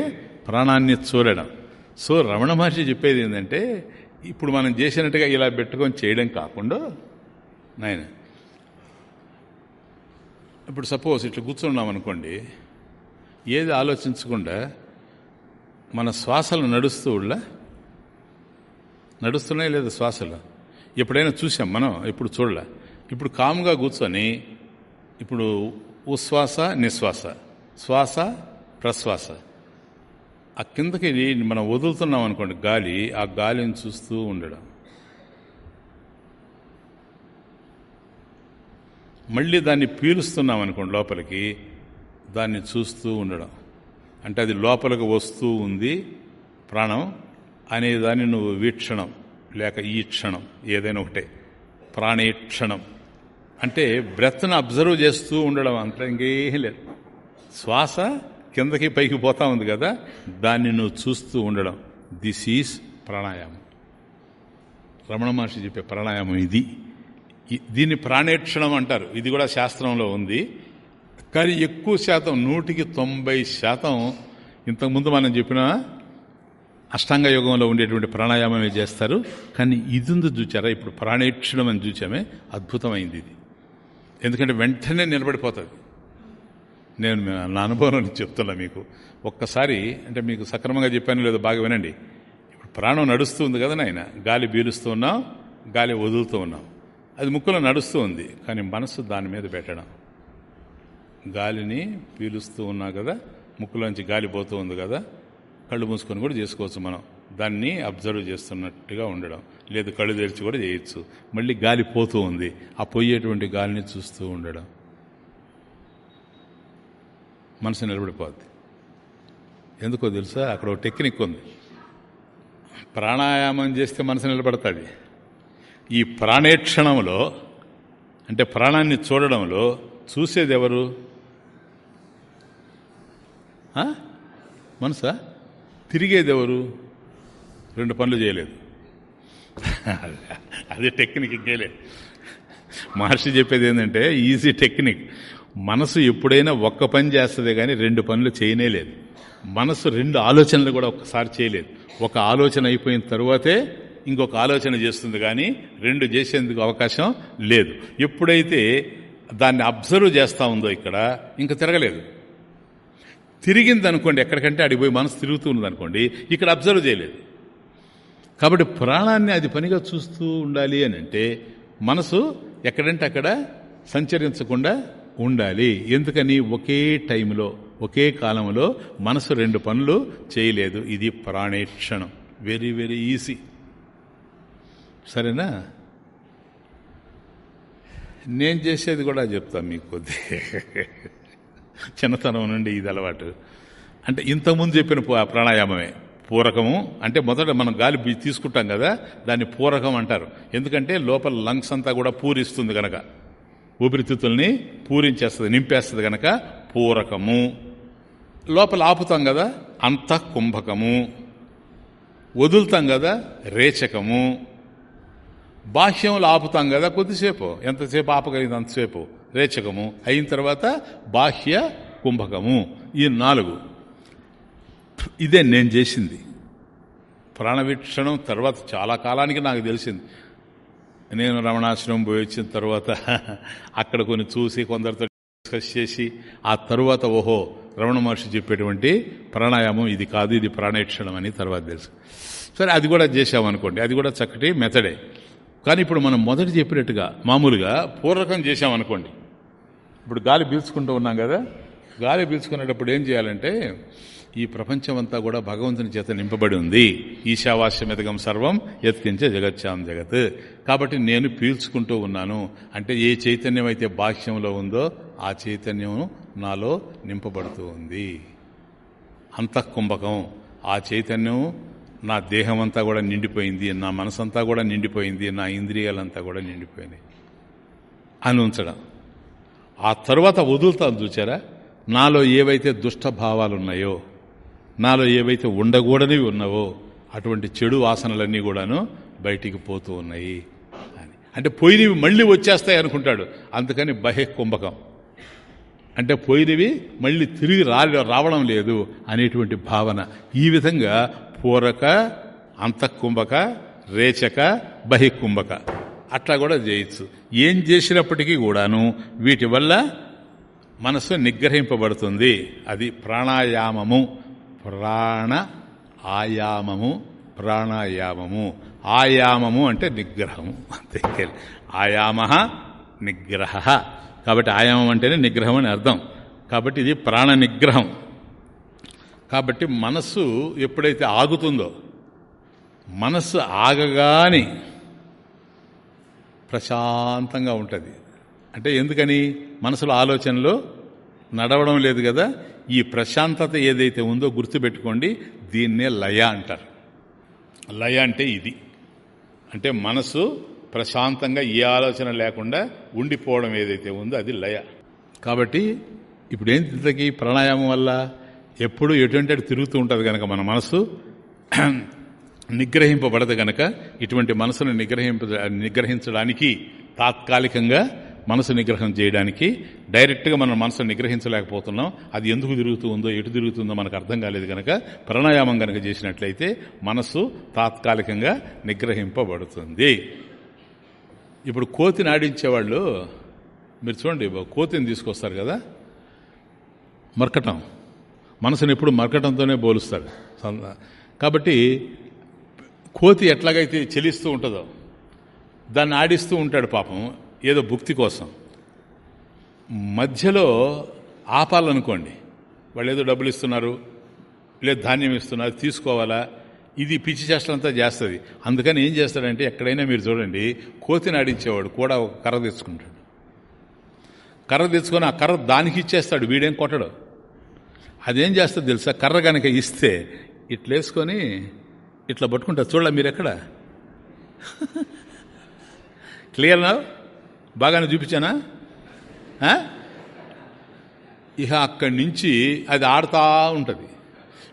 ప్రాణాన్ని చూడడం. సో రమణ మహర్షి చెప్పేది ఏంటంటే ఇప్పుడు మనం చేసినట్టుగా ఇలా పెట్టుకొని చేయడం కాకుండా నాయన ఇప్పుడు సపోజ్ ఇట్లా కూర్చున్నాం అనుకోండి ఏది ఆలోచించకుండా మన శ్వాసలు నడుస్తూ ఉళ్ళ నడుస్తున్నాయి లేదా శ్వాసలు? ఎప్పుడైనా చూసాం మనం ఎప్పుడు చూడలే. ఇప్పుడు కాముగా కూర్చొని ఇప్పుడు ఉశ్వాస నిశ్వాస. శ్వాస ప్రశ్వాస. ఆ కిందకి మనం వదులుతున్నాం అనుకోండి గాలి ఆ గాలిని చూస్తూ ఉండడం. మళ్ళీ దాన్ని పీలుస్తున్నాం అనుకోండి లోపలికి దాన్ని చూస్తూ ఉండడం. అంటే అది లోపలికి వస్తూ ఉంది ప్రాణం అనే దాన్ని నువ్వు వీక్షణం లేక ఈ క్షణం ఏదైనా ఒకటే. ప్రాణీక్షణం అంటే బ్రెత్ను అబ్జర్వ్ చేస్తూ ఉండడం అంత ఇంకేం లేదు. శ్వాస కిందకి పైకి పోతా ఉంది కదా దాన్ని నువ్వు చూస్తూ ఉండడం. దిస్ ఈజ్ ప్రాణాయామం. రమణ మహర్షి చెప్పే ప్రాణాయామం ఇది. దీన్ని ప్రాణేక్షణం అంటారు. ఇది కూడా శాస్త్రంలో ఉంది. కానీ ఎక్కువ శాతం నూటికి తొంభై శాతం ఇంతకుముందు మనం చెప్పిన అష్టాంగ యోగంలో ఉండేటువంటి ప్రాణాయామమే చేస్తారు. కానీ ఇది ఉంది చూచారా? ఇప్పుడు ప్రాణేక్షణం అని చూచామే. అద్భుతమైంది ఇది. ఎందుకంటే వెంటనే నిలబడిపోతుంది. నేను నా అనుభవం చెప్తున్నా మీకు. ఒక్కసారి అంటే మీకు సక్రమంగా చెప్పాను లేదో బాగా వినండి. ఇప్పుడు ప్రాణం నడుస్తూ ఉంది కదా నాయన? గాలి పీలుస్తూ ఉన్నాం గాలి వదులుతూ ఉన్నాం. అది ముక్కులో నడుస్తూ ఉంది కానీ మనసు దాని మీద పెట్టడం. గాలిని పీలుస్తూ ఉన్నా కదా ముక్కులోంచి గాలి పోతూ ఉంది కదా కళ్ళు మూసుకొని కూడా చేసుకోవచ్చు మనం. దాన్ని అబ్జర్వ్ చేస్తున్నట్టుగా ఉండడం. లేదు కళ్ళు తెరిచి కూడా చేయొచ్చు. మళ్ళీ గాలి పోతూ ఉంది. ఆ పోయేటువంటి గాలిని చూస్తూ ఉండడం. మనసు నిలబడిపోద్ది. ఎందుకో తెలుసా? అక్కడ ఒక టెక్నిక్ ఉంది. ప్రాణాయామం చేస్తే మనసు నిలబడుతుంది. ఈ ప్రాణేక్షణంలో అంటే ప్రాణాన్ని చూడడంలో చూసేది ఎవరు? మనసా? తిరిగేది ఎవరు? రెండు పనులు చేయలేదు. అదే టెక్నిక్ ఇంకేలేదు మహర్షి చెప్పేది ఏంటంటే ఈజీ టెక్నిక్. మనసు ఎప్పుడైనా ఒక్క పని చేస్తుంది కానీ రెండు పనులు చేయనే లేదు. మనసు రెండు ఆలోచనలు కూడా ఒక్కసారి చేయలేదు. ఒక ఆలోచన అయిపోయిన తరువాతే ఇంకొక ఆలోచన చేస్తుంది కానీ రెండు చేసేందుకు అవకాశం లేదు. ఎప్పుడైతే దాన్ని అబ్జర్వ్ చేస్తూ ఉందో ఇక్కడ ఇంకా తిరగలేదు. తిరిగింది అనుకోండి ఎక్కడికంటే అడిగిపోయి మనసు తిరుగుతూ ఉంది అనుకోండి ఇక్కడ అబ్జర్వ్ చేయలేదు. కాబట్టి ప్రాణాన్ని అది పనిగా చూస్తూ ఉండాలి అని అంటే మనసు ఎక్కడంటే అక్కడ సంచరించకుండా ఉండాలి. ఎందుకని ఒకే టైంలో ఒకే కాలంలో మనసు రెండు పనులు చేయలేదు. ఇది ప్రాణేక్షణం వెరీ వెరీ ఈజీ సరేనా? నేను చేసేది కూడా చెప్తాను మీకు కొద్ది. చిన్నతనం నుండి ఇది అలవాటు. అంటే ఇంతకుముందు చెప్పిన ప్రాణాయామమే. పూరకము అంటే మొదట మనం గాలి తీసుకుంటాం కదా దాన్ని పూరకం అంటారు. ఎందుకంటే లోపల లంగ్స్ అంతా కూడా పూరిస్తుంది గనక. ఊపిరితిత్తుల్ని పూరించేస్తుంది నింపేస్తుంది గనక పూరకము. లోపల ఆపుతాం కదా అంత కుంభకము. వదులుతాం కదా రేచకము. బాహ్యంలో ఆపుతాం కదా కొద్దిసేపు ఎంతసేపు ఆపగలిగింది అంతసేపు రేచకము. అయిన తర్వాత బాహ్య కుంభకము. ఈ నాలుగు. ఇదే నేను చేసింది. ప్రాణవీక్షణం తర్వాత చాలా కాలానికి నాకు తెలిసింది. నేను రమణాశ్రమం పోయి వచ్చిన తర్వాత అక్కడ కొన్ని చూసి కొందరితో డిస్కస్ చేసి ఆ తరువాత ఓహో రమణ మహర్షి చెప్పేటువంటి ప్రాణాయామం ఇది కాదు ఇది ప్రాణేక్షణం అని తర్వాత తెలుసు. సరే అది కూడా చేసామనుకోండి అది కూడా చక్కటి మెథడే కానీ ఇప్పుడు మనం మొదటి చెప్పినట్టుగా మామూలుగా పూర్వకం చేసామనుకోండి ఇప్పుడు గాలి పీల్చుకుంటూ ఉన్నాం కదా. గాలి పీల్చుకునేటప్పుడు ఏం చేయాలంటే ఈ ప్రపంచం అంతా కూడా భగవంతుని చేత నింపబడి ఉంది. ఈశావాస్యమిదగం సర్వం ఎత్కించే జగచ్చాం జగత్. కాబట్టి నేను పీల్చుకుంటూ ఉన్నాను. అంటే ఏ చైతన్యం అయితే బాహ్యంలో ఉందో ఆ చైతన్యం నాలో నింపబడుతూ ఉంది. అంతఃకుంభకం. ఆ చైతన్యం నా దేహం అంతా కూడా నిండిపోయింది. నా మనసంతా కూడా నిండిపోయింది. నా ఇంద్రియాలంతా కూడా నిండిపోయినాయి. అని ఉంచడం. ఆ తర్వాత వదులుతాను చూచారా? నాలో ఏవైతే దుష్ట భావాలు ఉన్నాయో నాలో ఏవైతే ఉండకూడనివి ఉన్నావో అటువంటి చెడు వాసనలన్నీ కూడాను బయటికి పోతూ ఉన్నాయి అని. అంటే పోయినవి మళ్ళీ వచ్చేస్తాయి అనుకుంటాడు. అందుకని బహే కుంభకం. అంటే పోయినవి మళ్ళీ తిరిగి రాలి రావడం లేదు అనేటువంటి భావన. ఈ విధంగా పూరక అంతఃకుంభక రేచక బహికుంభక అట్లా కూడా చేయొచ్చు. ఏం చేసినప్పటికీ కూడాను వీటి వల్ల మనసు నిగ్రహింపబడుతుంది. అది ప్రాణాయామము. ప్రాణ ఆయామము ప్రాణాయామము. ఆయామము అంటే నిగ్రహము. అంతే ఆయామ నిగ్రహ. కాబట్టి ఆయామం అంటేనే నిగ్రహం అని అర్థం. కాబట్టి ఇది ప్రాణ నిగ్రహం. కాబట్టి మనస్సు ఎప్పుడైతే ఆగుతుందో మనస్సు ఆగగాని ప్రశాంతంగా ఉంటుంది. అంటే ఎందుకని? మనసులో ఆలోచనలు నడవడం లేదు కదా? ఈ ప్రశాంతత ఏదైతే ఉందో గుర్తుపెట్టుకోండి దీన్నే లయ అంటారు. లయ అంటే ఇది. అంటే మనసు ప్రశాంతంగా ఏ ఆలోచన లేకుండా ఉండిపోవడం ఏదైతే ఉందో అది లయ. కాబట్టి ఇప్పుడు ఏంటి ఇంతకీ ప్రాణాయామం వల్ల ఎప్పుడు ఎటువంటి తిరుగుతూ ఉంటుంది కనుక మన మనసు. నిగ్రహింపబడదు గనక ఇటువంటి మనసును నిగ్రహింప నిగ్రహించడానికి తాత్కాలికంగా మనసు నిగ్రహం చేయడానికి డైరెక్ట్గా మన మనసు నిగ్రహించలేకపోతున్నాం. అది ఎందుకు తిరుగుతూ ఉందో ఎటు తిరుగుతుందో మనకు అర్థం కాలేదు కనుక ప్రాణాయామం కనుక చేసినట్లయితే మనసు తాత్కాలికంగా నిగ్రహింపబడుతుంది. ఇప్పుడు కోతిని ఆడించేవాళ్ళు మీరు చూడండి కోతిని తీసుకొస్తారు కదా? మరకటం. మనసుని ఎప్పుడు మరకటంతోనే పోలుస్తారు కాబట్టి కోతి ఎట్లాగైతే చెలిస్తూ ఉంటుందో దాన్ని ఆడిస్తూ ఉంటాడు పాపం. ఏదో భుక్తి కోసం. మధ్యలో ఆపాలనుకోండి. వాళ్ళు ఏదో డబ్బులు ఇస్తున్నారు లేదు ధాన్యం ఇస్తున్నారు తీసుకోవాలా? ఇది పిచ్చి చేష్టలంతా చేస్తుంది. అందుకని ఏం చేస్తాడంటే ఎక్కడైనా మీరు చూడండి కోతిని ఆడించేవాడు కూడా ఒక కర్ర తెచ్చుకుంటాడు. కర్ర తెచ్చుకొని ఆ కర్ర దానికి ఇచ్చేస్తాడు వీడేం కొట్టడు. అదేం చేస్తుంది తెలుసా? కర్ర కనుక ఇస్తే ఇట్లేసుకొని ఇట్లా పట్టుకుంటారు చూడాల మీరు ఎక్కడ క్లియర్నా? బాగానే చూపించానా? ఇక అక్కడి నుంచి అది ఆడుతూ ఉంటుంది.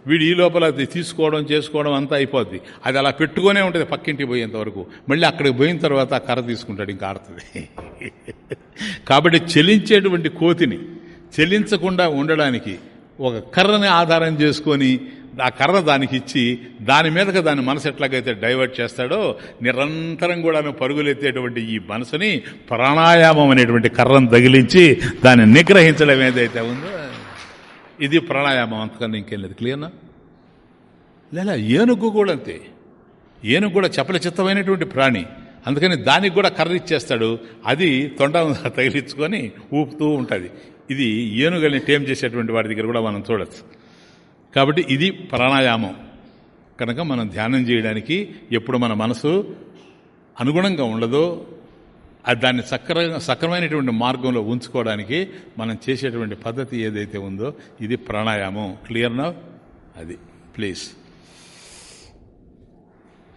వీడు ఈ లోపల అది తీసుకోవడం చేసుకోవడం అంతా అయిపోద్ది. అది అలా పెట్టుకునే ఉంటుంది పక్కింటికి పోయేంత వరకు. మళ్ళీ అక్కడికి పోయిన తర్వాత కర్ర తీసుకుంటాడు ఇంకా ఆడుతుంది. కాబట్టి చెలించేటువంటి కోతిని చెలించకుండా ఉండడానికి ఒక కర్రని ఆధారం చేసుకొని ఆ కర్ర దానికి ఇచ్చి దాని మీదకి దాని మనసు ఎట్లాగైతే డైవర్ట్ చేస్తాడో నిరంతరం కూడా పరుగులెత్తేటువంటి ఈ మనసుని ప్రాణాయామం అనేటువంటి కర్రను తగిలించి దాన్ని నిగ్రహించడం ఏదైతే ఉందో ఇది ప్రాణాయామం. అంతకన్నా ఇంకేం లేదు క్లియర్నా లేదా ఏనుగు కూడా అంతే. ఏనుగు కూడా చపల చిత్తమైనటువంటి ప్రాణి. అందుకని దానికి కూడా కర్ర ఇచ్చేస్తాడు. అది తొండ తగిలించుకొని ఊపుతూ ఉంటుంది. ఇది ఏనుగల్ని టేమ్ చేసేటువంటి వారి దగ్గర కూడా మనం చూడచ్చు. కాబట్టి ఇది ప్రాణాయామం. కనుక మనం ధ్యానం చేయడానికి ఎప్పుడు మన మనసు అనుగుణంగా ఉండదో అది దాన్ని సక్ర సక్రమైనటువంటి మార్గంలో ఉంచుకోవడానికి మనం చేసేటువంటి పద్ధతి ఏదైతే ఉందో ఇది ప్రాణాయామం. క్లియర్నా అది. ప్లీజ్.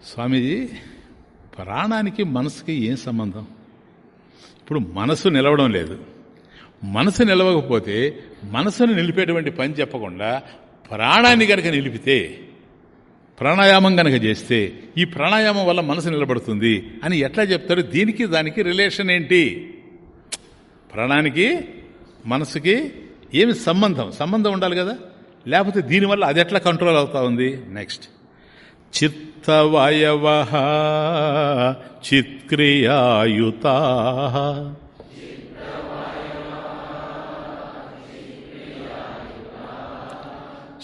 స్వామీజీ ప్రాణానికి మనసుకి ఏం సంబంధం? ఇప్పుడు మనసు నిలవడం లేదు. మనసు నిలవకపోతే మనసును నిలిపేటువంటి పని చెప్పకుండా ప్రాణాన్ని గనక నిలిపితే ప్రాణాయామం గనక చేస్తే ఈ ప్రాణాయామం వల్ల మనసు నిలబడుతుంది అని ఎట్లా చెప్తారు? దీనికి దానికి రిలేషన్ ఏంటి? ప్రాణానికి మనసుకి ఏమి సంబంధం? సంబంధం ఉండాలి కదా? లేకపోతే దీనివల్ల అది ఎట్లా కంట్రోల్ అవుతా ఉంది? నెక్స్ట్. చిత్తవయవ చిత్క్రియాయుత.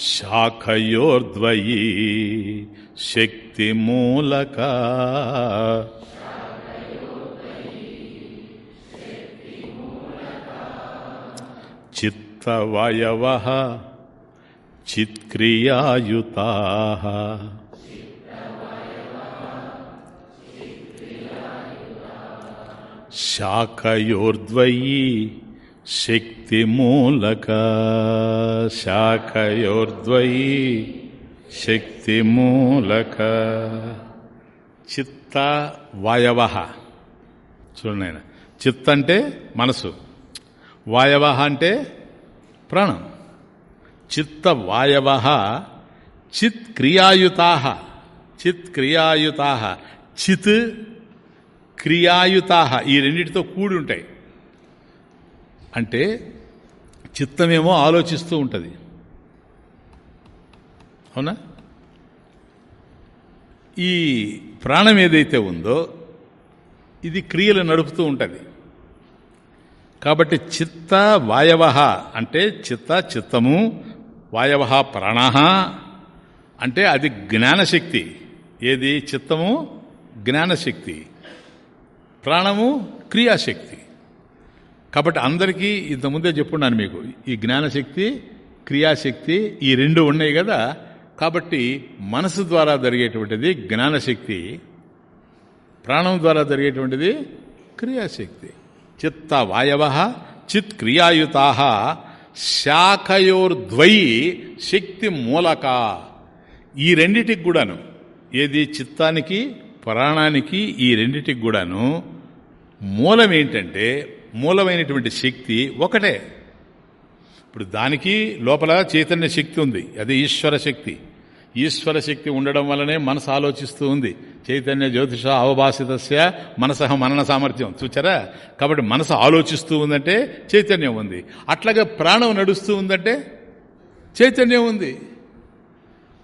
శాఖయోర్ద్వయీ శక్తిమూలక చిత్తవయవ చిత్క్రియాయుత శాఖయోర్ద్వయీ శక్తిమూలక శాఖయోర్ద్వయీ శక్తిమూలక చిత్త వాయవ. చూడండి ఆయన చిత్త అంటే మనసు వాయవ అంటే ప్రాణం. చిత్త వాయవ చిత్ క్రియాయుతా చిత్ క్రియాయుతా చిత్ క్రియాయుతా ఈ రెండింటితో కూడి ఉంటాయి. అంటే చిత్తమేమో ఆలోచిస్తూ ఉంటుంది. అవునా? ఈ ప్రాణం ఏదైతే ఉందో ఇది క్రియలు నడుపుతూ ఉంటుంది. కాబట్టి చిత్త వాయవ అంటే చిత్త చిత్తము వాయవ ప్రాణ అంటే అది జ్ఞానశక్తి. ఏది? చిత్తము జ్ఞానశక్తి. ప్రాణము క్రియాశక్తి. కాబట్టి అందరికీ ఇంతకుముందే చెప్పున్నాను మీకు. ఈ జ్ఞానశక్తి క్రియాశక్తి ఈ రెండు ఉన్నాయి కదా. కాబట్టి మనసు ద్వారా జరిగేటువంటిది జ్ఞానశక్తి ప్రాణం ద్వారా జరిగేటువంటిది క్రియాశక్తి. చిత్త వాయవ చిత్ క్రియాయుతా శాఖయోర్ద్వయి శక్తి మూలక. ఈ రెండిటికి కూడాను ఏది చిత్తానికి ప్రాణానికి ఈ రెండిటికి కూడాను మూలం ఏంటంటే మూలమైనటువంటి శక్తి ఒకటే. ఇప్పుడు దానికి లోపల చైతన్య శక్తి ఉంది. అది ఈశ్వర శక్తి. ఈశ్వర శక్తి ఉండడం వల్లనే మనసు ఆలోచిస్తూ ఉంది. చైతన్య జ్యోతిష అవభాసితస్య మనసహ మనన సామర్థ్యం. చూచారా? కాబట్టి మనసు ఆలోచిస్తూ ఉందంటే చైతన్యం ఉంది. అట్లాగే ప్రాణం నడుస్తూ ఉందంటే చైతన్యం ఉంది.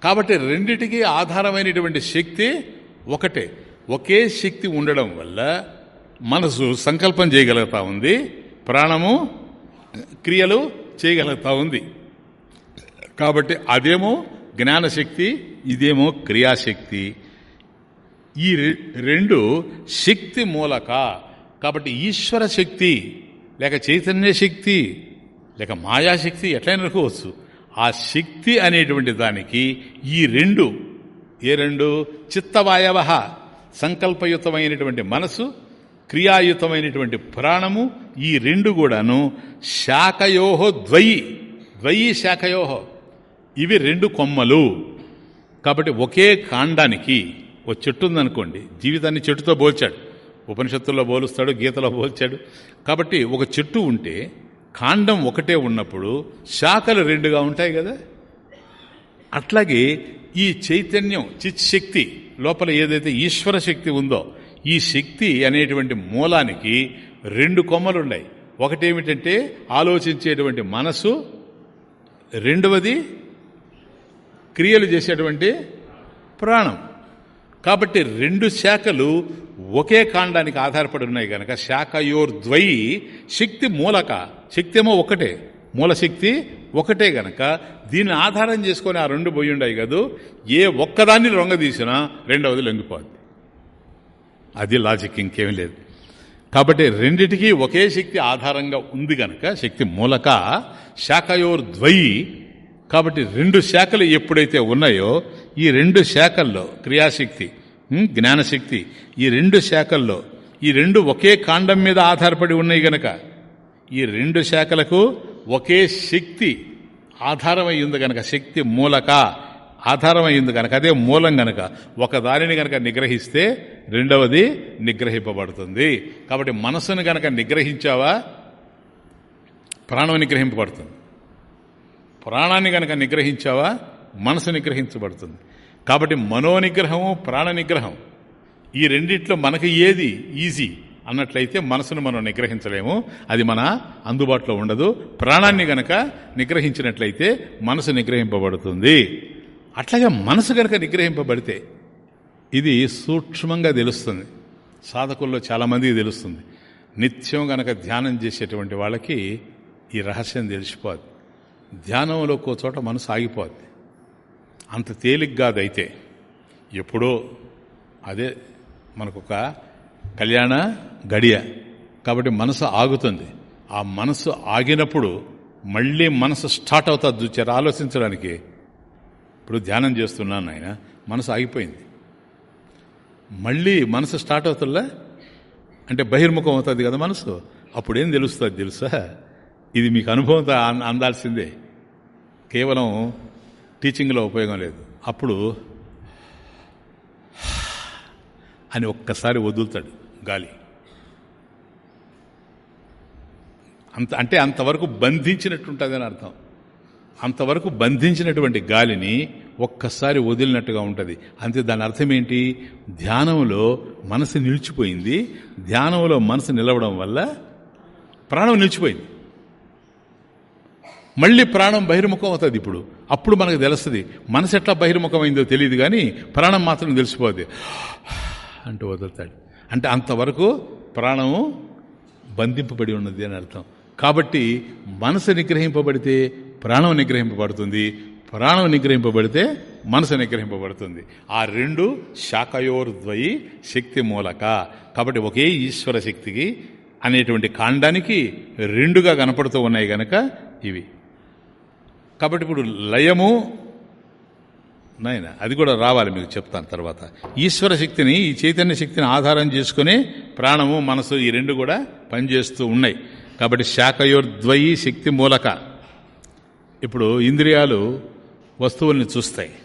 కాబట్టి రెండిటికి ఆధారమైనటువంటి శక్తి ఒకటే. ఒకే శక్తి ఉండడం వల్ల మనసు సంకల్పం చేయగలుగుతా ఉంది ప్రాణము క్రియలు చేయగలుగుతా ఉంది. కాబట్టి అదేమో జ్ఞానశక్తి ఇదేమో క్రియాశక్తి. ఈ రెండు శక్తి మూలక. కాబట్టి ఈశ్వర శక్తి లేక చైతన్య శక్తి లేక మాయాశక్తి ఎట్లయినా అనుకోవచ్చు. ఆ శక్తి అనేటువంటి దానికి ఈ రెండు ఏ రెండు? చిత్తవాయవ సంకల్పయుతమైనటువంటి మనసు క్రియాయుతమైనటువంటి పురాణము ఈ రెండు కూడాను శాఖయోహో ద్వయి. ద్వయి శాఖయోహో. ఇవి రెండు కొమ్మలు. కాబట్టి ఒకే కాండానికి ఓ చెట్టు ఉందనుకోండి జీవితాన్ని చెట్టుతో పోల్చాడు ఉపనిషత్తుల్లో పోలుస్తాడు గీతలో పోల్చాడు కాబట్టి ఒక చెట్టు ఉంటే కాండం ఒకటే ఉన్నప్పుడు శాఖలు రెండుగా ఉంటాయి కదా? అట్లాగే ఈ చైతన్యం చిత్ శక్తి లోపల ఏదైతే ఈశ్వర శక్తి ఉందో ఈ శక్తి అనేటువంటి మూలానికి రెండు కొమ్మలు ఉన్నాయి ఒకటేమిటంటే ఆలోచించేటువంటి మనసు రెండవది క్రియలు చేసేటువంటి ప్రాణం. కాబట్టి రెండు శాఖలు ఒకే కాండానికి ఆధారపడి ఉన్నాయి కనుక శాఖయోర్ద్వయి శక్తి మూలక శక్తేమో ఒకటే మూలశక్తి ఒకటే గనక దీన్ని ఆధారం చేసుకొని ఆ రెండు పోయి ఉండయి కదూ ఏ ఒక్కదాన్ని రొంగదీసినా రెండవది లొంగిపోద్ది. అది లాజిక్ ఇంకేం లేదు. కాబట్టి రెండిటికీ ఒకే శక్తి ఆధారంగా ఉంది గనక శక్తి మూలక శాఖయోర్ద్వయి కాబట్టి రెండు శాఖలు ఎప్పుడైతే ఉన్నాయో ఈ రెండు శాఖల్లో క్రియాశక్తి జ్ఞానశక్తి ఈ రెండు శాఖల్లో ఈ రెండు ఒకే కాండం మీద ఆధారపడి ఉన్నాయి గనక ఈ రెండు శాఖలకు ఒకే శక్తి ఆధారమై ఉంది గనక శక్తి మూలక. ఆధారమైంది కనుక అదే మూలం గనక ఒకదానిని గనక నిగ్రహిస్తే రెండవది నిగ్రహింపబడుతుంది. కాబట్టి మనసును గనక నిగ్రహించావా? ప్రాణం నిగ్రహింపబడుతుంది. ప్రాణాన్ని గనక నిగ్రహించావా? మనసు నిగ్రహించబడుతుంది. కాబట్టి మనోనిగ్రహము ప్రాణ నిగ్రహం ఈ రెండిట్లో మనకి ఏది ఈజీ అన్నట్లయితే మనసును మనం నిగ్రహించలేము. అది మన అందుబాటులో ఉండదు. ప్రాణాన్ని గనక నిగ్రహించినట్లయితే మనసు నిగ్రహింపబడుతుంది. అట్లాగే మనసు కనుక నిగ్రహింపబడితే ఇది సూక్ష్మంగా తెలుస్తుంది. సాధకుల్లో చాలామందికి తెలుస్తుంది. నిత్యం గనక ధ్యానం చేసేటువంటి వాళ్ళకి ఈ రహస్యం తెలిసిపోద్ది ధ్యానంలో చోట మనసు ఆగిపోద్ది. అంత తేలిగ్గా అదైతే ఎప్పుడో అదే మనకొక కళ్యాణ గడియ కాబట్టి మనసు ఆగుతుంది. ఆ మనసు ఆగినప్పుడు మళ్ళీ మనసు స్టార్ట్ అవుతుంది చూచారు. ఆలోచించడానికి ఇప్పుడు ధ్యానం చేస్తున్నాను ఆయన మనసు ఆగిపోయింది. మళ్ళీ మనసు స్టార్ట్ అవుతుందా? అంటే బహిర్ముఖం అవుతుంది కదా మనసు? అప్పుడేం తెలుస్తుంది తెలుసా? ఇది మీకు అనుభవంతో అందాల్సిందే. కేవలం టీచింగ్లో ఉపయోగం లేదు. అప్పుడు అని ఒక్కసారి వదులుతాడు గాలి. అంత అంటే అంతవరకు బంధించినట్టుంటుందని అర్థం. అంతవరకు బంధించినటువంటి గాలిని ఒక్కసారి వదిలినట్టుగా ఉంటుంది. అంతే దాని అర్థం ఏంటి? ధ్యానంలో మనసు నిలిచిపోయింది. ధ్యానంలో మనసు నిలవడం వల్ల ప్రాణం నిలిచిపోయింది. మళ్ళీ ప్రాణం బహిర్ముఖం అవుతుంది ఇప్పుడు. అప్పుడు మనకు తెలుస్తుంది. మనసు ఎట్లా బహిర్ముఖమైందో తెలియదు కానీ ప్రాణం మాత్రం తెలిసిపోద్ది అంటూ వదులుతాడు. అంటే అంతవరకు ప్రాణము బంధింపబడి ఉన్నది అని అర్థం. కాబట్టి మనసు నిగ్రహింపబడితే ప్రాణం నిగ్రహింపబడుతుంది. ప్రాణం నిగ్రహింపబడితే మనసు నిగ్రహింపబడుతుంది. ఆ రెండు శాఖయోర్ద్వయి శక్తి మూలక. కాబట్టి ఒకే ఈశ్వర శక్తికి అనేటువంటి కాండానికి రెండుగా కనపడుతూ ఉన్నాయి గనక ఇవి. కాబట్టి ఇప్పుడు లయము నాయన అది కూడా రావాలి మీకు చెప్తాను తర్వాత. ఈశ్వర శక్తిని ఈ చైతన్య శక్తిని ఆధారం చేసుకుని ప్రాణము మనసు ఈ రెండు కూడా పనిచేస్తూ ఉన్నాయి. కాబట్టి శాఖయోర్ద్వయి శక్తి మూలక. ఇప్పుడు ఇంద్రియాలు వస్తువుల్ని చూస్తాయి.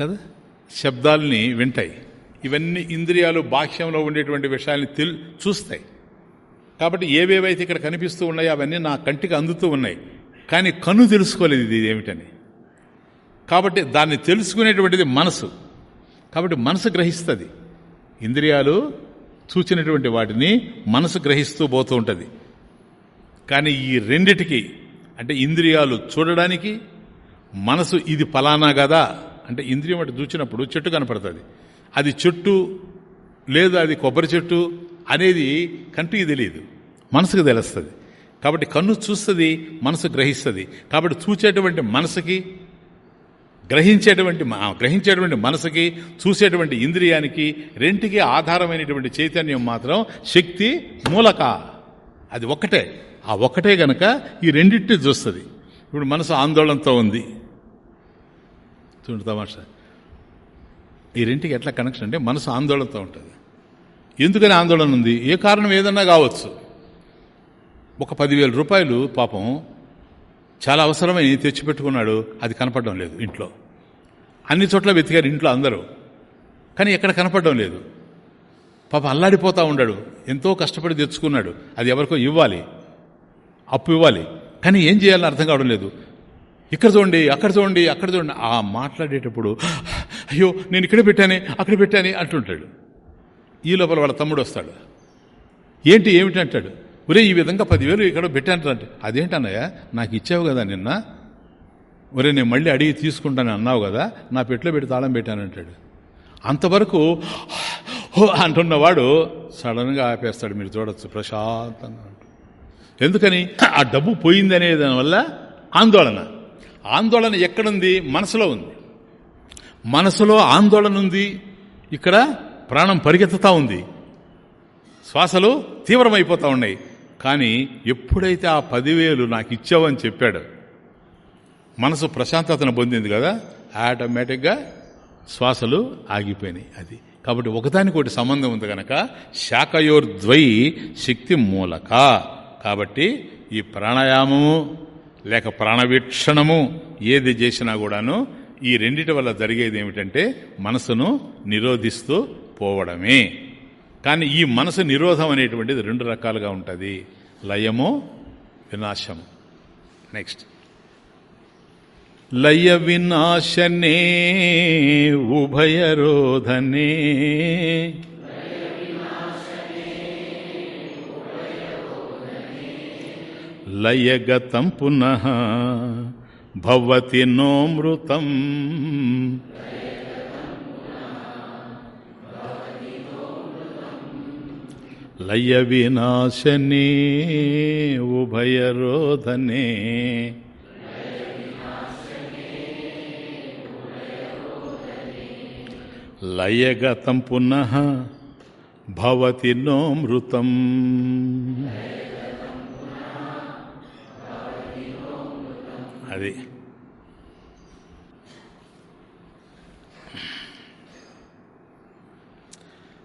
కదా? శబ్దాలని వింటాయి. ఇవన్నీ ఇంద్రియాలు బాహ్యంలో ఉండేటువంటి విషయాల్ని తెల్ చూస్తాయి. కాబట్టి ఏవేవైతే ఇక్కడ కనిపిస్తూ ఉన్నాయో అవన్నీ నా కంటికి అందుతూ ఉన్నాయి. కానీ కన్ను తెలుసుకోలేదు ఇది ఏమిటని. కాబట్టి దాన్ని తెలుసుకునేటువంటిది మనసు. కాబట్టి మనసు గ్రహిస్తుంది. ఇంద్రియాలు చూచినటువంటి వాటిని మనసు గ్రహిస్తూ పోతూ ఉంటుంది. కానీ ఈ రెండిటికి అంటే ఇంద్రియాలు చూడడానికి మనసు ఇది ఫలానా కదా? అంటే ఇంద్రియం అటు చూచినప్పుడు చెట్టు కనపడుతుంది. అది చెట్టు లేదు అది కొబ్బరి చెట్టు అనేది కంటికి తెలియదు. మనసుకు తెలుస్తుంది. కాబట్టి కన్ను చూస్తుంది మనసు గ్రహిస్తుంది. కాబట్టి చూచేటువంటి మనసుకి గ్రహించేటువంటి గ్రహించేటువంటి మనసుకి చూసేటువంటి ఇంద్రియానికి రెంటికి ఆధారమైనటువంటి చైతన్యం మాత్రం శక్తి మూలక. అది ఒక్కటే. ఆ ఒక్కటే గనక ఈ రెండింటిని చూస్తుంది. ఇప్పుడు మనసు ఆందోళనతో ఉంది. చూడు తమాషా. ఈ రెంటికి ఎట్లా కనెక్షన్ అంటే మనసు ఆందోళనతో ఉంటుంది. ఎందుకని ఆందోళన ఉంది? ఏ కారణం ఏదన్నా కావచ్చు. ఒక పదివేల రూపాయలు పాపం చాలా అవసరమై తెచ్చిపెట్టుకున్నాడు అది కనపడడం లేదు ఇంట్లో. అన్ని చోట్ల వెతికారు ఇంట్లో అందరూ. కానీ ఎక్కడ కనపడడం లేదు. పాపం అల్లాడిపోతూ ఉన్నాడు ఎంతో కష్టపడి తెచ్చుకున్నాడు. అది ఎవరికో ఇవ్వాలి. అప్పు ఇవ్వాలి. కానీ ఏం చేయాలని అర్థం కావడం లేదు. ఇక్కడ చూడండి అక్కడ చూడండి అక్కడ చూడండి. ఆ మాట్లాడేటప్పుడు అయ్యో నేను ఇక్కడ పెట్టానే అక్కడ పెట్టానే అంటుంటాడు. ఈ లోపల వాళ్ళ తమ్ముడు వస్తాడు. ఏంటి ఏమిటి అంటాడు. ఒరే ఈ విధంగా పదివేలు ఇక్కడ పెట్టానంటే అదేంటన్నయ్య నాకు ఇచ్చావు కదా నిన్న? ఒరే నేను మళ్ళీ అడిగి తీసుకుంటాను అన్నావు కదా నా పెట్లో పెట్టి తాళం పెట్టానంటాడు అంతవరకు అంటున్నవాడు సడన్గా ఆపేస్తాడు మీరు చూడొచ్చు ప్రశాంతంగా. ఎందుకని? ఆ డబ్బు పోయింది అనే దానివల్ల ఆందోళన. ఆందోళన ఎక్కడుంది? మనసులో ఉంది. మనసులో ఆందోళన ఉంది. ఇక్కడ ప్రాణం పరిగెత్తుతూ ఉంది. శ్వాసలు తీవ్రమైపోతూ ఉన్నాయి. కానీ ఎప్పుడైతే ఆ పదివేలు నాకు ఇచ్చావని చెప్పాడు మనసు ప్రశాంతతను పొందింది కదా ఆటోమేటిక్గా శ్వాసలు ఆగిపోయినాయి అది. కాబట్టి ఒకదానికొకటి సంబంధం ఉంది కనుక శాఖయోర్ద్వై శక్తి మూలక. కాబట్టి ఈ ప్రాణాయామము లేక ప్రాణవీక్షణము ఏది చేసినా కూడాను ఈ రెండిటి వల్ల జరిగేది ఏమిటంటే మనసును నిరోధిస్తూ పోవడమే. కానీ ఈ మనసు నిరోధం అనేటువంటిది రెండు రకాలుగా ఉంటుంది. లయము వినాశము. నెక్స్ట్ లయ వినాశనే ఉభయరోధనే లయగతం పునః భవతి నోమృతం లయ వినాశనే ఉభయరోధనే లయగతం పునః భవతి నోమృతం అది.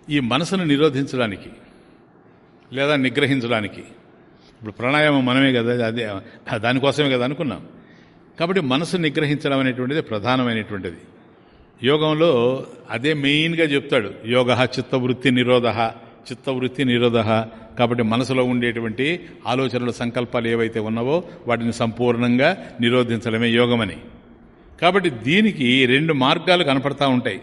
ఈ మనసును నిరోధించడానికి లేదా నిగ్రహించడానికి ఇప్పుడు ప్రాణాయామం మనమే కదా అదే దానికోసమే కదా అనుకున్నాం. కాబట్టి మనసు నిగ్రహించడం అనేటువంటిది ప్రధానమైనటువంటిది. యోగంలో అదే మెయిన్గా చెప్తాడు యోగ చిత్తవృత్తి నిరోధ చిత్తవృత్తి నిరోధ. కాబట్టి మనసులో ఉండేటువంటి ఆలోచనలు సంకల్పాలు ఏవైతే ఉన్నావో వాటిని సంపూర్ణంగా నిరోధించడమే యోగమని. కాబట్టి దీనికి రెండు మార్గాలు కనపడతా ఉంటాయి.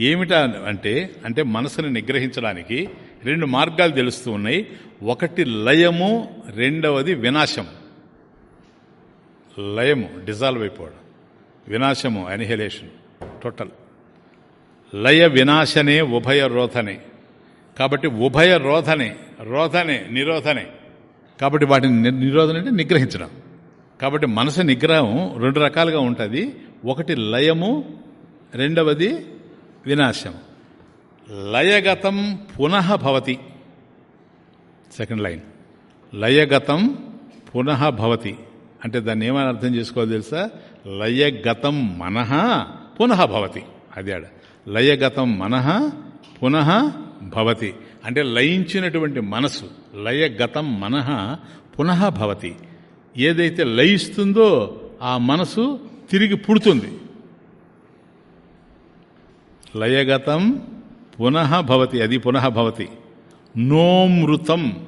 ఏమిటా అంటే అంటే మనసుని నిగ్రహించడానికి రెండు మార్గాలు తెలుస్తూ ఉన్నాయి. ఒకటి లయము రెండవది వినాశం. లయము డిజాల్వ్ అయిపోవడం. వినాశము అనిహిలేషన్ టోటల్. లయ వినాశనే ఉభయ రోధనే. కాబట్టి ఉభయ రోధనే రోధనే నిరోధనే. కాబట్టి వాటిని నిరోధన అంటే నిగ్రహించడం. కాబట్టి మనసు నిగ్రహం రెండు రకాలుగా ఉంటుంది. ఒకటి లయము రెండవది వినాశము. లయగతం పునః భవతి. Second line. లయగతం పునః భవతి. అంటే దాన్ని ఏమని అర్థం చేసుకోవాలి తెలుసా? లయగతం మనః పునః భవతి. అది ఆడ. లయగతం మనః పునః భవతి. అంటే లయించినటువంటి మనసు లయగతం మనహ పునః భవతి. ఏదైతే లయిస్తుందో ఆ మనసు తిరిగి పుడుతుంది. లయగతం పునః భవతి అది పునః భవతి. నోమృతం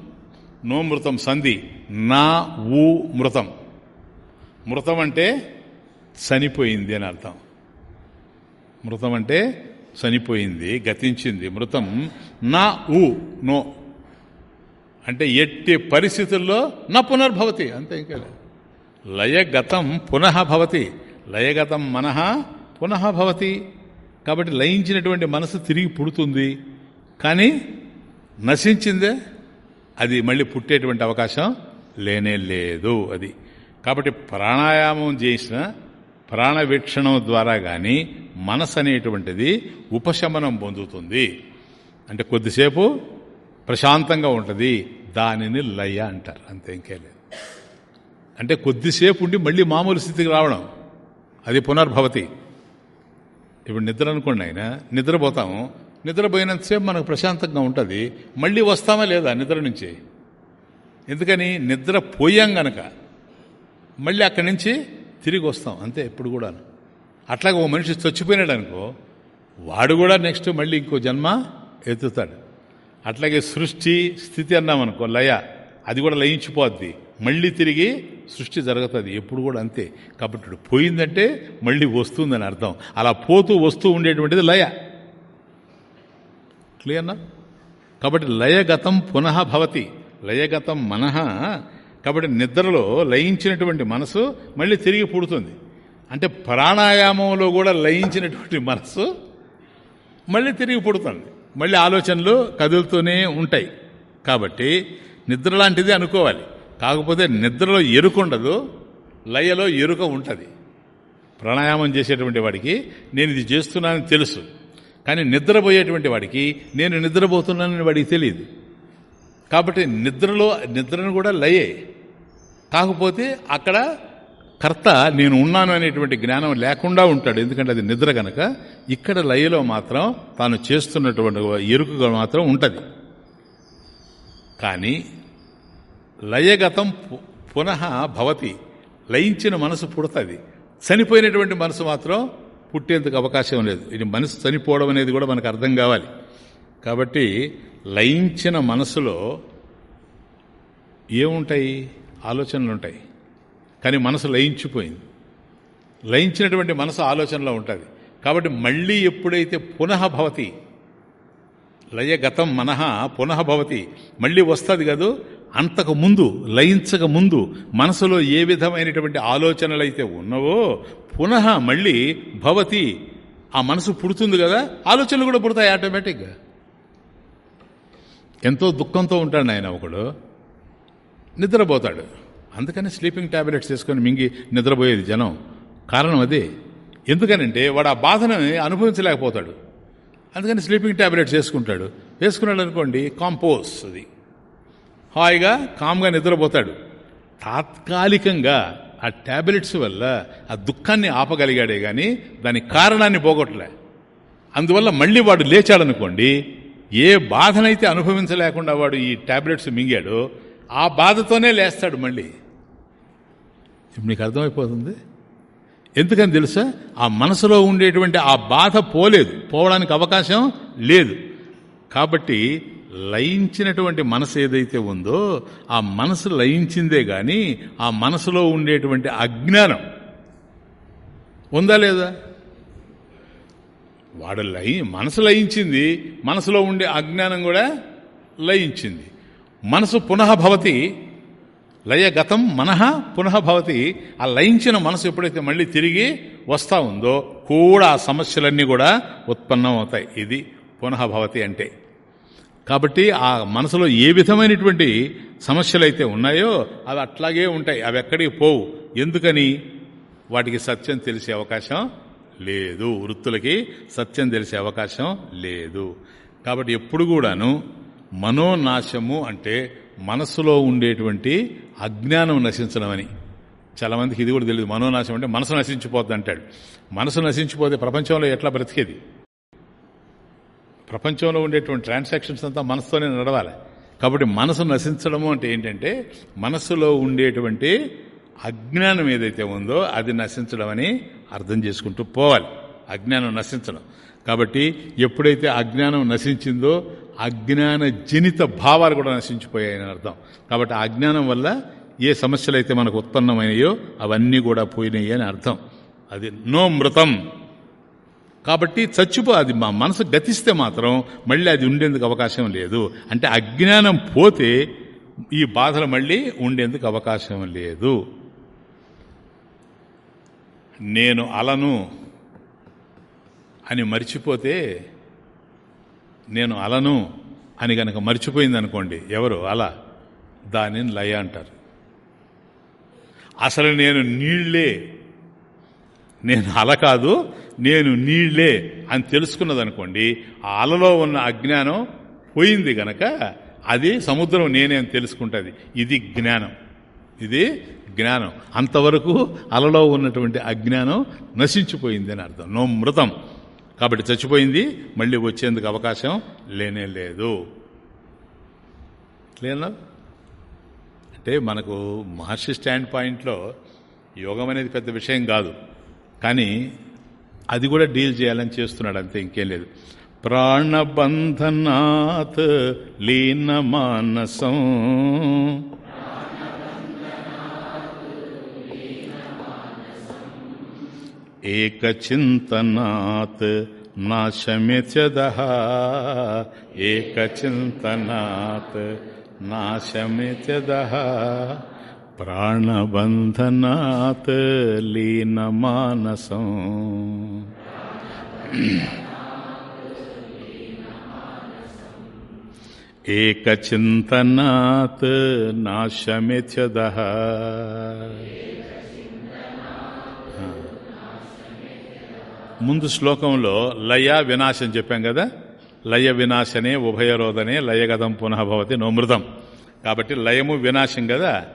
నోమృతం సంధి నా ఊ మృతం. మృతం అంటే చనిపోయింది అని అర్థం. మృతం అంటే చనిపోయింది గతించింది. మృతం నా ఊ నో. అంటే ఎట్టి పరిస్థితుల్లో నా పునర్భవతి. అంతే ఇంకా లయగతం పునః భవతి. లయగతం మనహ పునః భవతి. కాబట్టి లయించినటువంటి మనసు తిరిగి పుడుతుంది. కానీ నశించిందే అది మళ్ళీ పుట్టేటువంటి అవకాశం లేనే లేదు అది. కాబట్టి ప్రాణాయామం చేసిన ప్రాణవీక్షణం ద్వారా కానీ మనసు అనేటువంటిది ఉపశమనం పొందుతుంది. అంటే కొద్దిసేపు ప్రశాంతంగా ఉంటుంది. దానిని లయ అంటారు. అంతే ఇంకే లేదు. అంటే కొద్దిసేపు ఉండి మళ్ళీ మామూలు స్థితికి రావడం. అది పునర్భవతి. ఇప్పుడు నిద్ర అనుకోండి ఆయన. నిద్రపోతాము. నిద్రపోయినంతసేపు మనకు ప్రశాంతంగా ఉంటుంది. మళ్ళీ వస్తామా లేదా నిద్ర నుంచి? ఎందుకని? నిద్ర పోయాం గనక మళ్ళీ అక్కడి నుంచి తిరిగి వస్తాం. అంతే ఎప్పుడు కూడా అట్లాగే ఓ మనిషి చచ్చిపోయినాడు అనుకో వాడు కూడా నెక్స్ట్ మళ్ళీ ఇంకో జన్మ ఎత్తుతాడు. అట్లాగే సృష్టి స్థితి అన్నామనుకో లయ అది కూడా లయించిపోద్ది. మళ్ళీ తిరిగి సృష్టి జరుగుతుంది. ఎప్పుడు కూడా అంతే. కాబట్టి పోయిందంటే మళ్ళీ వస్తుందని అర్థం. అలా పోతూ వస్తూ ఉండేటువంటిది లయ. క్లియర్నా కాబట్టి లయగతం పునః భవతి. లయగతం మనః. కాబట్టి నిద్రలో లయించినటువంటి మనసు మళ్ళీ తిరిగి పుడుతుంది. అంటే ప్రాణాయామంలో కూడా లయించినటువంటి మనసు మళ్ళీ తిరిగి పుడుతుంది. మళ్ళీ ఆలోచనలు కదులుతూనే ఉంటాయి. కాబట్టి నిద్ర లాంటిది అనుకోవాలి. కాకపోతే నిద్రలో ఎరుక ఉండదు లయలో ఎరుక ఉంటుంది. ప్రాణాయామం చేసేటువంటి వాడికి నేను ఇది చేస్తున్నానని తెలుసు. కానీ నిద్రపోయేటువంటి వాడికి నేను నిద్రపోతున్నానని వాడికి తెలియదు. కాబట్టి నిద్రలో నిద్రను కూడా లయే. కాకపోతే అక్కడ కర్త నేను ఉన్నాను అనేటువంటి జ్ఞానం లేకుండా ఉంటాడు ఎందుకంటే అది నిద్ర కనుక ఇక్కడ లయలో మాత్రం తాను చేస్తున్నటువంటి ఎరుకగా మాత్రం ఉంటుంది. కానీ లయగతం పు- పునః భవతి లయించిన మనసు పుడుతుంది. చనిపోయినటువంటి మనసు మాత్రం పుట్టేందుకు అవకాశం లేదు. ఇది మనసు చనిపోవడం అనేది కూడా మనకు అర్థం కావాలి. కాబట్టి లయించిన మనసులో ఏముంటాయి? ఆలోచనలు ఉంటాయి కానీ మనసు లయించిపోయింది. లయించినటువంటి మనసు ఆలోచనలో ఉంటుంది. కాబట్టి మళ్ళీ ఎప్పుడైతే పునః భవతి లయగతం మనః పునః భవతి మళ్ళీ వస్తుంది కదూ? అంతకు ముందు లయించక ముందు మనసులో ఏ విధమైనటువంటి ఆలోచనలు అయితే ఉన్నవో పునః మళ్ళీ భవతి. ఆ మనసు పుడుతుంది కదా? ఆలోచనలు కూడా పుడతాయి ఆటోమేటిక్గా. ఎంతో దుఃఖంతో ఉంటాడు ఆయన ఒకడు. నిద్రపోతాడు. అందుకని స్లీపింగ్ ట్యాబ్లెట్స్ వేసుకొని మింగి నిద్రపోయేది జనం. కారణం అదే. ఎందుకనంటే వాడు ఆ బాధను అనుభవించలేకపోతాడు. అందుకని స్లీపింగ్ ట్యాబ్లెట్స్ వేసుకుంటాడు. వేసుకున్నాడు అనుకోండి కాంపోజ్ అది. హాయిగా కామ్గా నిద్రపోతాడు. తాత్కాలికంగా ఆ ట్యాబ్లెట్స్ వల్ల ఆ దుఃఖాన్ని ఆపగలిగాడే కానీ దాని కారణాన్ని పోగొట్టలే. అందువల్ల మళ్ళీ వాడు లేచాడనుకోండి ఏ బాధనైతే అనుభవించలేకుండా వాడు ఈ ట్యాబ్లెట్స్ మింగాడో ఆ బాధతోనే లేస్తాడు మళ్ళీ. ఇప్పుడు నీకు అర్థమైపోతుంది? ఎందుకని తెలుసా? ఆ మనసులో ఉండేటువంటి ఆ బాధ పోలేదు. పోవడానికి అవకాశం లేదు. కాబట్టి లయించినటువంటి మనసు ఏదైతే ఉందో ఆ మనసు లయించిందే కానీ ఆ మనసులో ఉండేటువంటి అజ్ఞానం. ఉందా లేదా? వాడు లయి మనసు లయించింది మనసులో ఉండే అజ్ఞానం కూడా లయించింది. మనసు పునః భవతి లయగతం మనః పునః భవతి. ఆ లయించిన మనసు ఎప్పుడైతే మళ్ళీ తిరిగి వస్తా ఉందో కూడా ఆ సమస్యలన్నీ కూడా ఉత్పన్నం అవుతాయి ఇది పునః భవతి అంటే. కాబట్టి ఆ మనసులో ఏ విధమైనటువంటి సమస్యలు అయితే ఉన్నాయో అవి అట్లాగే ఉంటాయి. అవి ఎక్కడికి పోవు. ఎందుకని? వాటికి సత్యం తెలిసే అవకాశం లేదు. వృత్తులకి సత్యం తెలిసే అవకాశం లేదు. కాబట్టి ఎప్పుడు కూడాను మనోనాశము అంటే మనసులో ఉండేటువంటి అజ్ఞానం నశించడం అని చాలామందికి ఇది కూడా తెలియదు మనోనాశం అంటే మనసు నశించిపోద్ది అంటాడు. మనసు నశించిపోతే ప్రపంచంలో ఎట్లా బ్రతికేది? ప్రపంచంలో ఉండేటువంటి ట్రాన్సాక్షన్స్ అంతా మనసుతోనే నడవాలి. కాబట్టి మనసు నశించడము అంటే ఏంటంటే మనసులో ఉండేటువంటి అజ్ఞానం ఏదైతే ఉందో అది నశించడం అని అర్థం చేసుకుంటూ పోవాలి. అజ్ఞానం నశించడం. కాబట్టి ఎప్పుడైతే అజ్ఞానం నశించిందో అజ్ఞాన జనిత భావాలు కూడా నశించిపోయాయని అర్థం. కాబట్టి ఆ అజ్ఞానం వల్ల ఏ సమస్యలు అయితే మనకు ఉత్పన్నమైనయో అవన్నీ కూడా పోయినాయి అని అర్థం. అది నో మృతం. కాబట్టి చచ్చిపో అది మా మనసు గతిస్తే మాత్రం మళ్ళీ అది ఉండేందుకు అవకాశం లేదు. అంటే అజ్ఞానం పోతే ఈ బాధలు మళ్ళీ ఉండేందుకు అవకాశం లేదు. నేను అలను అని మర్చిపోతే నేను అలను అని గనక మర్చిపోయింది అనుకోండి ఎవరు? అలా. దానిని లయ అంటారు. అసలు నేను నీళ్ళే. నేను అల కాదు నేను నీళ్ళే అని తెలుసుకున్నదనుకోండి ఆ అలలో ఉన్న అజ్ఞానం పోయింది గనక అది సముద్రం నేనే అని తెలుసుకుంటుంది. ఇది జ్ఞానం. ఇది జ్ఞానం. అంతవరకు అలలో ఉన్నటువంటి అజ్ఞానం నశించిపోయింది అని అర్థం. నో మృతం. కాబట్టి చచ్చిపోయింది మళ్ళీ వచ్చేందుకు అవకాశం లేనే లేదు. అంటే మనకు మహర్షి స్టాండ్ పాయింట్లో యోగం అనేది పెద్ద విషయం కాదు. కానీ అది కూడా డీల్ చేయాలని చేస్తున్నాడు అంతే ఇంకేం లేదు. ప్రాణబంధనాత్ एकचिन्तनात् न शम्यते एकचिन्तनात् न शमेतदः प्राणबन्धनात् लीनमानसम् एकचिन्तनात् न समे च दः ముందు శ్లోకంలో లయ వినాశం చెప్పాం కదా? లయ వినాశనే ఉభయరోధనే లయగదం పునఃభవతి నోమృతం. కాబట్టి లయము వినాశం కదా?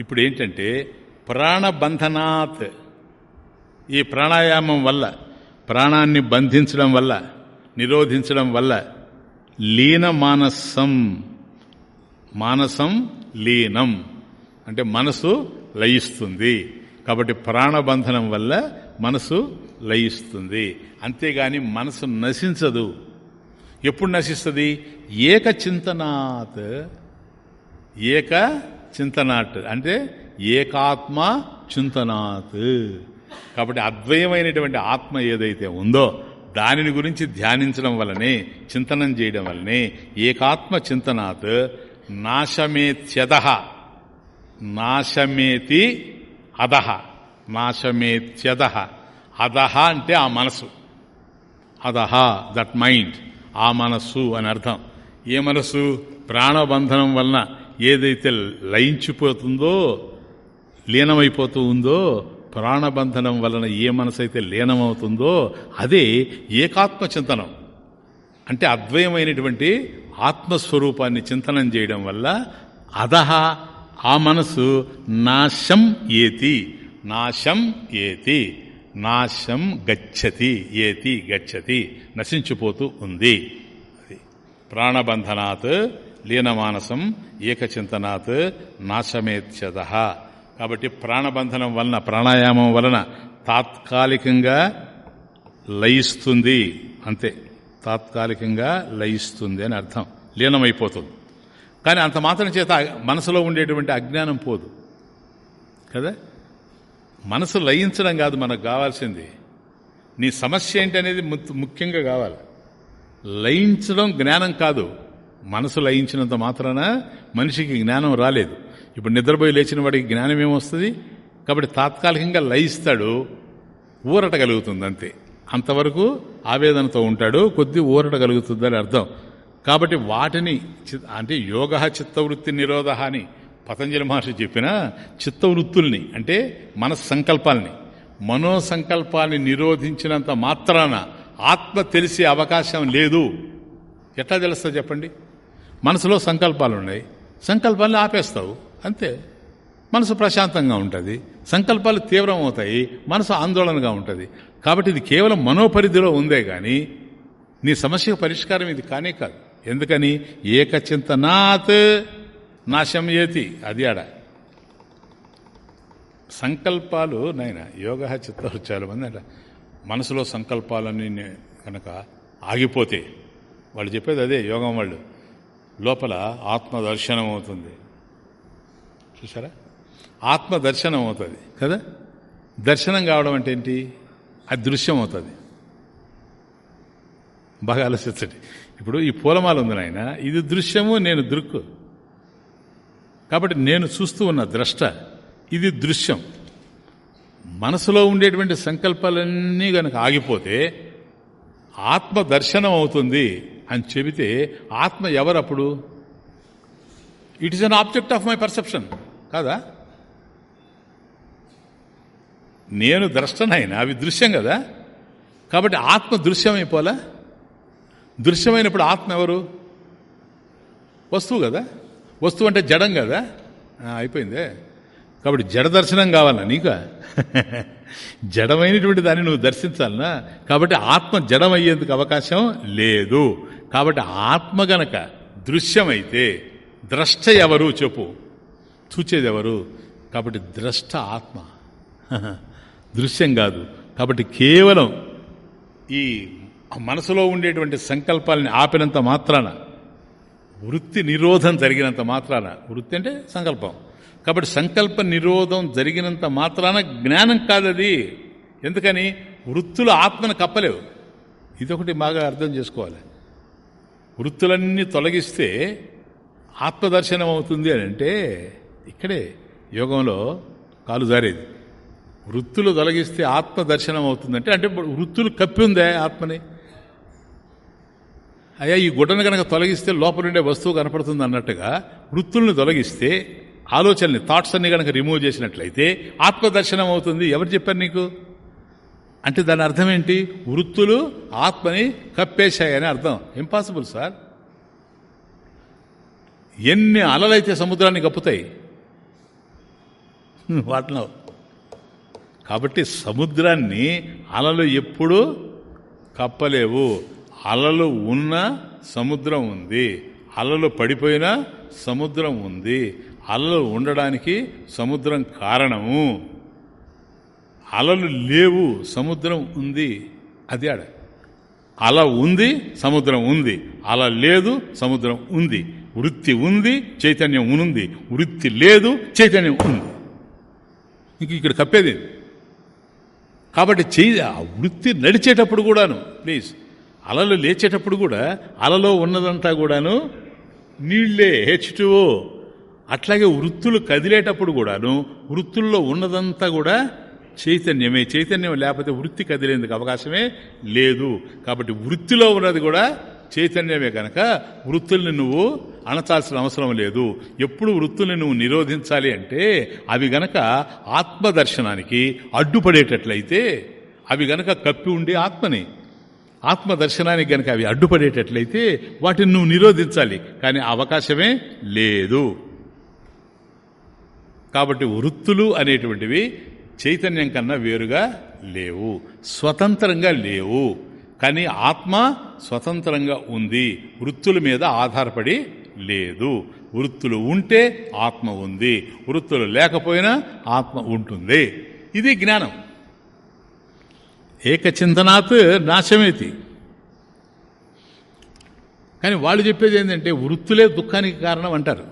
ఇప్పుడు ఏంటంటే ప్రాణబంధనాత్ ఈ ప్రాణాయామం వల్ల ప్రాణాన్ని బంధించడం వల్ల నిరోధించడం వల్ల లీన మానసం మానసం లీనం. అంటే మనసు లయిస్తుంది. కాబట్టి ప్రాణబంధనం వల్ల మనసు లయిస్తుంది. అంతేగాని మనసు నశించదు. ఎప్పుడు నశిస్తుంది? ఏక చింతనాత్. ఏక చింతనాత్. అంటే ఏకాత్మ చింతనాత్. కాబట్టి అద్వయమైనటువంటి ఆత్మ ఏదైతే ఉందో దానిని గురించి ధ్యానించడం వల్లనే చింతనం చేయడం వల్లనే ఏకాత్మ చింతనాత్ నాశమేత్యద నాశమేతి అదహ నాశమేత్యద అదహ అంటే ఆ మనసు. అదహ దట్ మైండ్ ఆ మనస్సు అని అర్థం. ఏ మనస్సు? ప్రాణబంధనం వలన ఏదైతే లయించిపోతుందో లీనమైపోతూ ఉందో ప్రాణబంధనం వలన ఏ మనసు అయితే లీనమవుతుందో అదే ఏకాత్మ చింతనం. అంటే అద్వయమైనటువంటి ఆత్మస్వరూపాన్ని చింతనం చేయడం వల్ల అదహ ఆ మనసు నాశం ఏతి నాశం ఏతి. నాశం గచ్చతి ఏతి గచ్చతి నశించిపోతూ ఉంది. అది. ప్రాణబంధనాత్ లీనమానసం ఏకచింతనాత్ నాశమేత్యద కాబట్టి ప్రాణబంధనం వలన ప్రాణాయామం వలన తాత్కాలికంగా లయిస్తుంది. అంతే. తాత్కాలికంగా లయిస్తుంది అని అర్థం. లీనమైపోతుంది. కానీ అంత మాత్రం చేత మనసులో ఉండేటువంటి అజ్ఞానం పోదు. కదా? మనసు లయించడం కాదు మనకు కావాల్సింది. నీ సమస్య ఏంటి అనేది ముఖ్యంగా కావాలి. లయించడం జ్ఞానం కాదు. మనసు లయించినంత మాత్రాన మనిషికి జ్ఞానం రాలేదు. ఇప్పుడు నిద్రపోయి లేచిన వాడికి జ్ఞానం ఏమొస్తుంది? కాబట్టి తాత్కాలికంగా లయిస్తాడు. ఊరట కలుగుతుంది అంతే అంతవరకు ఆవేదనతో ఉంటాడు. కొద్ది ఊరట కలుగుతుందని అర్థం. కాబట్టి వాటిని అంటే యోగ చిత్తవృత్తి నిరోధ అని పతంజలి మహర్షి చెప్పిన చిత్తవృత్తుల్ని అంటే మన సంకల్పాల్ని మనోసంకల్పాన్ని నిరోధించినంత మాత్రాన ఆత్మ తెలిసే అవకాశం లేదు. ఎట్లా తెలుస్తుంది చెప్పండి? మనసులో సంకల్పాలు ఉన్నాయి. సంకల్పాలను ఆపేస్తావు అంతే. మనసు ప్రశాంతంగా ఉంటుంది. సంకల్పాలు తీవ్రం అవుతాయి మనసు ఆందోళనగా ఉంటుంది. కాబట్టి ఇది కేవలం మనోపరిధిలో ఉందే కానీ నీ సమస్యకు పరిష్కారం ఇది కానే కాదు. ఎందుకని? ఏకచింతనాత్ నాశం ఏతి? అది ఆడ. సంకల్పాలు నాయన యోగ చిత్తాలు చాలా మంది అంట. మనసులో సంకల్పాలన్నీ కనుక ఆగిపోతే వాళ్ళు చెప్పేది అదే యోగం వాళ్ళు. లోపల ఆత్మదర్శనం అవుతుంది. చూసారా ఆత్మ దర్శనం అవుతుంది కదా? దర్శనం కావడం అంటే ఏంటి? అది దృశ్యం అవుతుంది. బాగా ఆలోచించండి. ఇప్పుడు ఈ పూలమాల ఉంది నాయన. ఇది దృశ్యము నేను దృక్కు. కాబట్టి నేను చూస్తూ ఉన్న ద్రష్ట ఇది దృశ్యం. మనసులో ఉండేటువంటి సంకల్పాలన్నీ గనక ఆగిపోతే ఆత్మ దర్శనం అవుతుంది అని చెబితే ఆత్మ ఎవరప్పుడు? It is an object of my perception కాదా? నేను ద్రష్టనైనా అవి దృశ్యం కదా? కాబట్టి ఆత్మ దృశ్యమైపోలా దృశ్యమైనప్పుడు ఆత్మ ఎవరు? వస్తువు కదా? వస్తువు అంటే జడం కదా? అయిపోయిందే. కాబట్టి జడ దర్శనం కావాలా నీకు? జడమైనటువంటి దాన్ని నువ్వు దర్శించాలనా? కాబట్టి ఆత్మ జడమయ్యేందుకు అవకాశం లేదు. కాబట్టి ఆత్మ గనక దృశ్యమైతే ద్రష్ట ఎవరు చెప్పు. చూచేది ఎవరు? కాబట్టి ద్రష్ట ఆత్మ. దృశ్యం కాదు. కాబట్టి కేవలం ఈ మనసులో ఉండేటువంటి సంకల్పాలని ఆపినంత మాత్రాన వృత్తి నిరోధం జరిగినంత మాత్రాన వృత్తి అంటే సంకల్పం. కాబట్టి సంకల్ప నిరోధం జరిగినంత మాత్రాన జ్ఞానం కాదది. ఎందుకని? వృత్తులు ఆత్మను కప్పలేవు. ఇదొకటి బాగా అర్థం చేసుకోవాలి. వృత్తులన్నీ తొలగిస్తే ఆత్మదర్శనం అవుతుంది అని అంటే ఇక్కడే యోగంలో కాలు జారేది. వృత్తులు తొలగిస్తే ఆత్మదర్శనం అవుతుందంటే అంటే వృత్తులు కప్పి ఉందే ఆత్మని? అయ్యా ఈ గుడ్డను కనుక తొలగిస్తే లోపల ఉండే వస్తువు కనపడుతుంది అన్నట్టుగా వృత్తుల్ని తొలగిస్తే ఆలోచనని థాట్స్ అన్ని కనుక రిమూవ్ చేసినట్లయితే ఆత్మదర్శనం అవుతుంది. ఎవరు చెప్పారు నీకు? అంటే దాని అర్థం ఏంటి? వృత్తులు ఆత్మని కప్పేశాయని అర్థం. ఇంపాసిబుల్ సార్ ఎన్ని అలలైతే సముద్రాన్ని కప్పుతాయి? వాటిలో కాబట్టి సముద్రాన్ని అలలు ఎప్పుడూ కప్పలేవు. అలలు ఉన్న సముద్రం ఉంది. అలలు పడిపోయినా సముద్రం ఉంది. అలలు ఉండడానికి సముద్రం కారణము. అలలు లేవు సముద్రం ఉంది అది ఆడ. అల ఉంది సముద్రం ఉంది. అల లేదు సముద్రం ఉంది. వృత్తి ఉంది చైతన్యం ఉంది. వృత్తి లేదు చైతన్యం ఉంది. ఇంక ఇక్కడ కప్పేది కాబట్టి చెయ్యి ఆ వృత్తి నడిచేటప్పుడు కూడాను ప్లీజ్. అలలు లేచేటప్పుడు కూడా అలలో ఉన్నదంతా కూడాను నీళ్ళే హెచ్ అట్లాగే వృత్తులు కదిలేటప్పుడు కూడాను వృత్తుల్లో ఉన్నదంతా కూడా చైతన్యమే చైతన్యం లేకపోతే వృత్తి కదిలేందుకు అవకాశమే లేదు. కాబట్టి వృత్తిలో ఉన్నది కూడా చైతన్యమే కనుక వృత్తుల్ని నువ్వు అణచాల్సిన అవసరం లేదు. ఎప్పుడు వృత్తుల్ని నువ్వు నిరోధించాలి అంటే అవి గనక ఆత్మదర్శనానికి అడ్డుపడేటట్లయితే అవి గనక కప్పి ఉండి ఆత్మని. ఆత్మ దర్శనానికి గనక అవి అడ్డుపడేటట్లయితే వాటిని నువ్వు నిరోధించాలి. కానీ అవకాశమే లేదు. కాబట్టి వృత్తులు అనేటువంటివి చైతన్యం కన్నా వేరుగా లేవు. స్వతంత్రంగా లేవు. కానీ ఆత్మ స్వతంత్రంగా ఉంది. వృత్తుల మీద ఆధారపడి లేదు. వృత్తులు ఉంటే ఆత్మ ఉంది. వృత్తులు లేకపోయినా ఆత్మ ఉంటుంది. ఇది జ్ఞానం. ఏకచింతనాత్ నాశమేతి. కానీ వాళ్ళు చెప్పేది ఏంటంటే వృత్తులే దుఃఖానికి కారణం అంటారు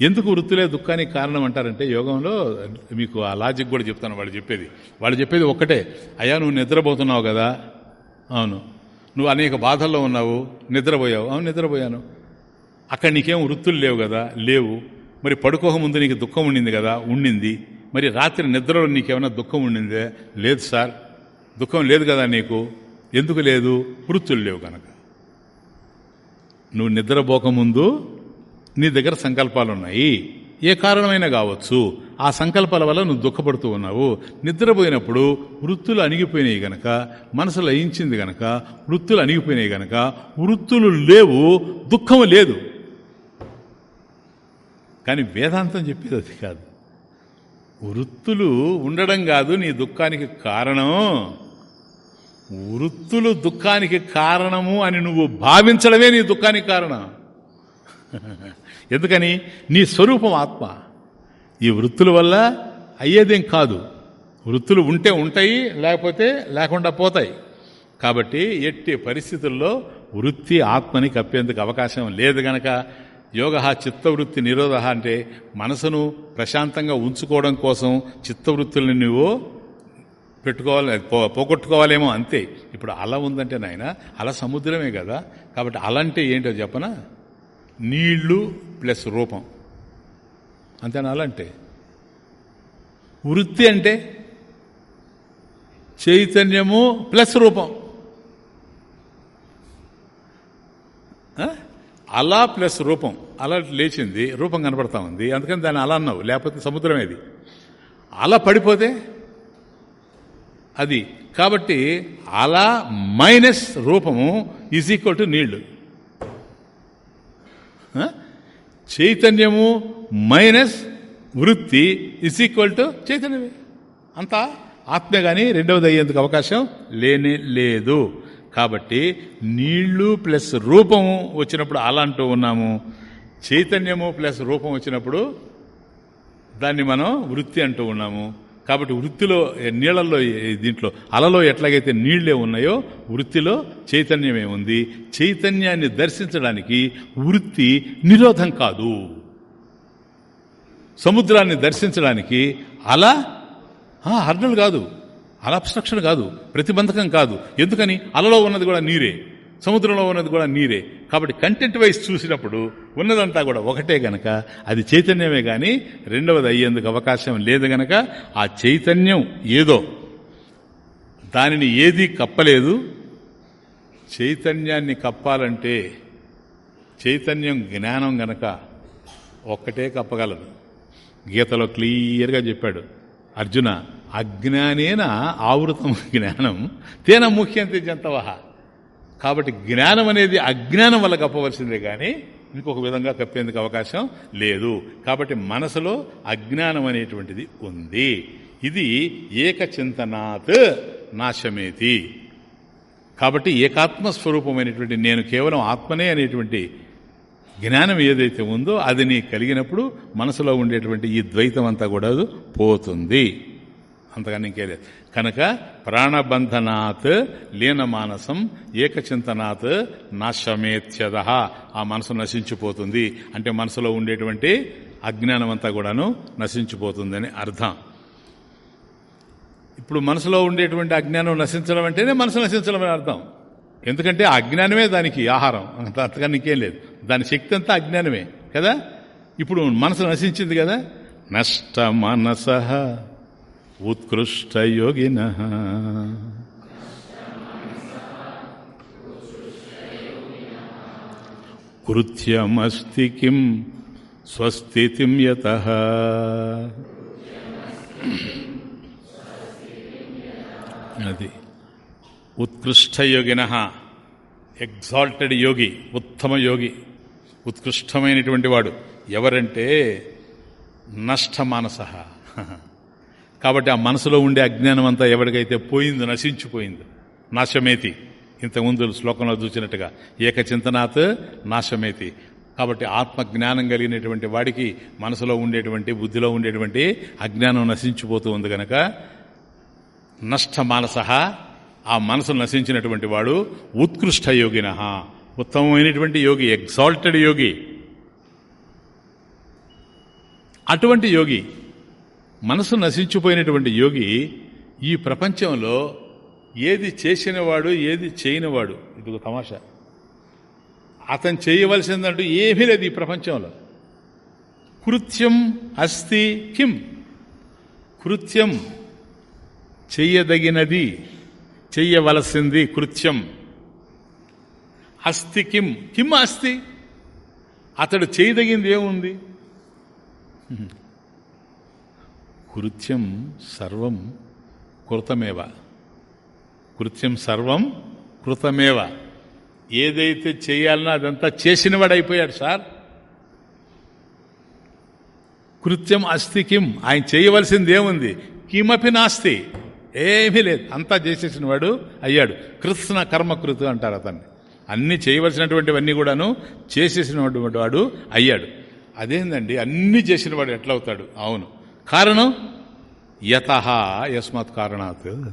ఎందుకు వృత్తులే దుఃఖానికి కారణం అంటారంటే యోగంలో మీకు ఆ లాజిక్ కూడా చెప్తాను వాళ్ళు చెప్పేది. వాళ్ళు చెప్పేది ఒక్కటే అయ్యా నువ్వు నిద్రపోతున్నావు కదా. అవును. నువ్వు అనేక బాధల్లో ఉన్నావు నిద్రపోయావు. అవును నిద్రపోయాను. అక్కడ నీకేం వృత్తులు లేవు కదా. లేవు. మరి పడుకోక ముందు నీకు దుఃఖం ఉండింది కదా. ఉండింది. మరి రాత్రి నిద్రలో నీకేమైనా దుఃఖం ఉండిందే? లేదు సార్. దుఃఖం లేదు కదా నీకు? ఎందుకు లేదు? వృత్తులు లేవు కనుక నువ్వు నిద్రపోకముందు నీ దగ్గర సంకల్పాలు ఉన్నాయి ఏ కారణమైనా కావచ్చు. ఆ సంకల్పాల వల్ల నువ్వు దుఃఖపడుతూ ఉన్నావు. నిద్రపోయినప్పుడు వృత్తులు అణిగిపోయినాయి గనక మనసు లయించింది గనక వృత్తులు అణిగిపోయినాయి గనక వృత్తులు లేవు దుఃఖము లేదు. కానీ వేదాంతం చెప్పేది అది కాదు. వృత్తులు ఉండడం కాదు నీ దుఃఖానికి కారణం. వృత్తులు దుఃఖానికి కారణము అని నువ్వు భావించడమే నీ దుఃఖానికి కారణం. ఎందుకని? నీ స్వరూపం ఆత్మ. ఈ వృత్తుల వల్ల అయ్యేదేం కాదు. వృత్తులు ఉంటే ఉంటాయి లేకపోతే లేకుండా పోతాయి. కాబట్టి ఎట్టి పరిస్థితుల్లో వృత్తి ఆత్మని కప్పేందుకు అవకాశం లేదు గనక యోగ చిత్తవృత్తి నిరోధ అంటే మనసును ప్రశాంతంగా ఉంచుకోవడం కోసం చిత్తవృత్తుల్ని నువ్వు పెట్టుకోవాలి పోగొట్టుకోవాలేమో అంతే. ఇప్పుడు అల ఉందంటే నాయన అల సముద్రమే కదా. కాబట్టి అలంటే ఏంటో చెప్పనా? నీళ్ళు ప్లస్ రూపం. అంతేనా అలంటే? వృత్తి అంటే చైతన్యము ప్లస్ రూపం. అలా ప్లస్ రూపం అలా లేచింది రూపం కనపడతా ఉంది. అందుకని దాన్ని అలా అన్నావు లేకపోతే సముద్రం ఏది? అలా పడిపోతే అది. కాబట్టి అలా మైనస్ రూపము ఈజ్ ఈక్వల్ టు నీళ్ళు. చైతన్యము మైనస్ వృత్తి ఇస్ ఈక్వల్ టు చైతన్యమే. అంతా ఆత్మే కానీ రెండవది అయ్యేందుకు అవకాశం లేనే లేదు. కాబట్టి నీళ్ళు ప్లస్ రూపము వచ్చినప్పుడు అలా అంటూ ఉన్నాము. చైతన్యము ప్లస్ రూపం వచ్చినప్పుడు దాన్ని మనం వృత్తి అంటూ ఉన్నాము. కాబట్టి వృత్తిలో నీళ్ళల్లో దీంట్లో అలలో ఎట్లాగైతే నీళ్ళే ఉన్నాయో వృత్తిలో చైతన్యమే ఉంది. చైతన్యాన్ని దర్శించడానికి వృత్తి నిరోధం కాదు. సముద్రాన్ని దర్శించడానికి అలా హర్నల్ కాదు. అలా అబ్స్ట్రక్షన్ కాదు ప్రతిబంధకం కాదు. ఎందుకని? అలలో ఉన్నది కూడా నీరే సముద్రంలో ఉన్నది కూడా నీరే. కాబట్టి కంటెంట్ వైజ్ చూసినప్పుడు ఉన్నదంతా కూడా ఒకటే గనక అది చైతన్యమే కానీ రెండవది అయ్యేందుకు అవకాశం లేదు గనక ఆ చైతన్యం ఏదో. దానిని ఏది కప్పలేదు? చైతన్యాన్ని కప్పాలంటే చైతన్యం జ్ఞానం గనక ఒక్కటే కప్పగలదు. గీతలో క్లియర్గా చెప్పాడు అర్జున అజ్ఞానేన ఆవృతం జ్ఞానం. తేన ముఖ్యం జంతవ. కాబట్టి జ్ఞానం అనేది అజ్ఞానం వల్ల కప్పవలసిందే కానీ ఇంకొక విధంగా కప్పేందుకు అవకాశం లేదు. కాబట్టి మనసులో అజ్ఞానం అనేటువంటిది ఉంది. ఇది ఏకచింతనాత్ నాశమేతి. కాబట్టి ఏకాత్మస్వరూపమైనటువంటి నేను కేవలం ఆత్మనే అనేటువంటి జ్ఞానం ఏదైతే ఉందో అది నీ కలిగినప్పుడు మనసులో ఉండేటువంటి ఈ ద్వైతం అంతా కూడా పోతుంది. అంతగా ఇంకేలేదు కనుక ప్రాణబంధనాత్ లీనమానసం ఏకచింతనాత్ నాశమేత్యద ఆ మనసు నశించిపోతుంది. అంటే మనసులో ఉండేటువంటి అజ్ఞానం అంతా కూడాను నశించిపోతుందని అర్థం. ఇప్పుడు మనసులో ఉండేటువంటి అజ్ఞానం నశించడం అంటేనే మనసు నశించడం అని అర్థం. ఎందుకంటే అజ్ఞానమే దానికి ఆహారం. అంత అంతగా నీకేం లేదు. దాని శక్తి అంతా అజ్ఞానమే. కదా? ఇప్పుడు మనసు నశించింది కదా? నష్ట మనస. ఉత్కృష్టయోగిన. కృత్యమస్తి కిం స్వస్థితిం యత. అది ఉత్కృష్టయోగిన. ఎగ్జాల్టెడ్ యోగి ఉత్తమ యోగి ఉత్కృష్టమైనటువంటి వాడు ఎవరంటే నష్టమానస. కాబట్టి ఆ మనసులో ఉండే అజ్ఞానం అంతా ఎవరికైతే పోయిందో నశించిపోయింది నాశమేతి. ఇంతకుముందు శ్లోకంలో చూసినట్టుగా ఏకచింతనాత్ నాశమేతి. కాబట్టి ఆత్మ జ్ఞానం కలిగినటువంటి వాడికి మనసులో ఉండేటువంటి బుద్ధిలో ఉండేటువంటి అజ్ఞానం నశించిపోతూ ఉంది కనుక నష్ట మానస ఆ మనసు నశించినటువంటి వాడు ఉత్కృష్ట యోగిన. ఉత్తమమైనటువంటి యోగి ఎగ్జాల్టెడ్ యోగి. అటువంటి యోగి మనసు నశించిపోయినటువంటి యోగి ఈ ప్రపంచంలో ఏది చేసినవాడు ఏది చేయనివాడు. ఇది ఒక తమాషా. అతను చేయవలసిందంటూ ఏమీ లేదు ఈ ప్రపంచంలో. కృత్యం అస్తి కిం? కృత్యం చెయ్యదగినది చెయ్యవలసింది కృత్యం. అస్తి కిం? కిం అస్తి? అతడు చేయదగింది ఏముంది? కృత్యం సర్వం కృతమేవ. కృత్యం సర్వం కృతమేవ. ఏదైతే చేయాలనో అదంతా చేసినవాడైపోయాడు సార్. కృత్యం అస్తి కిం? ఆయన చేయవలసింది ఏముంది కిమపి నాస్తి. ఏమీ లేదు. అంతా చేసేసిన వాడు అయ్యాడు కృత్న కర్మకృతు అంటారు అతన్ని. అన్ని చేయవలసినటువంటివన్నీ కూడాను చేసేసినటువంటి వాడు అయ్యాడు. అదేందండి? అన్నీ చేసిన వాడు ఎట్లవుతాడు? అవును. కారణం? యత యస్మాత్ కారణాత్.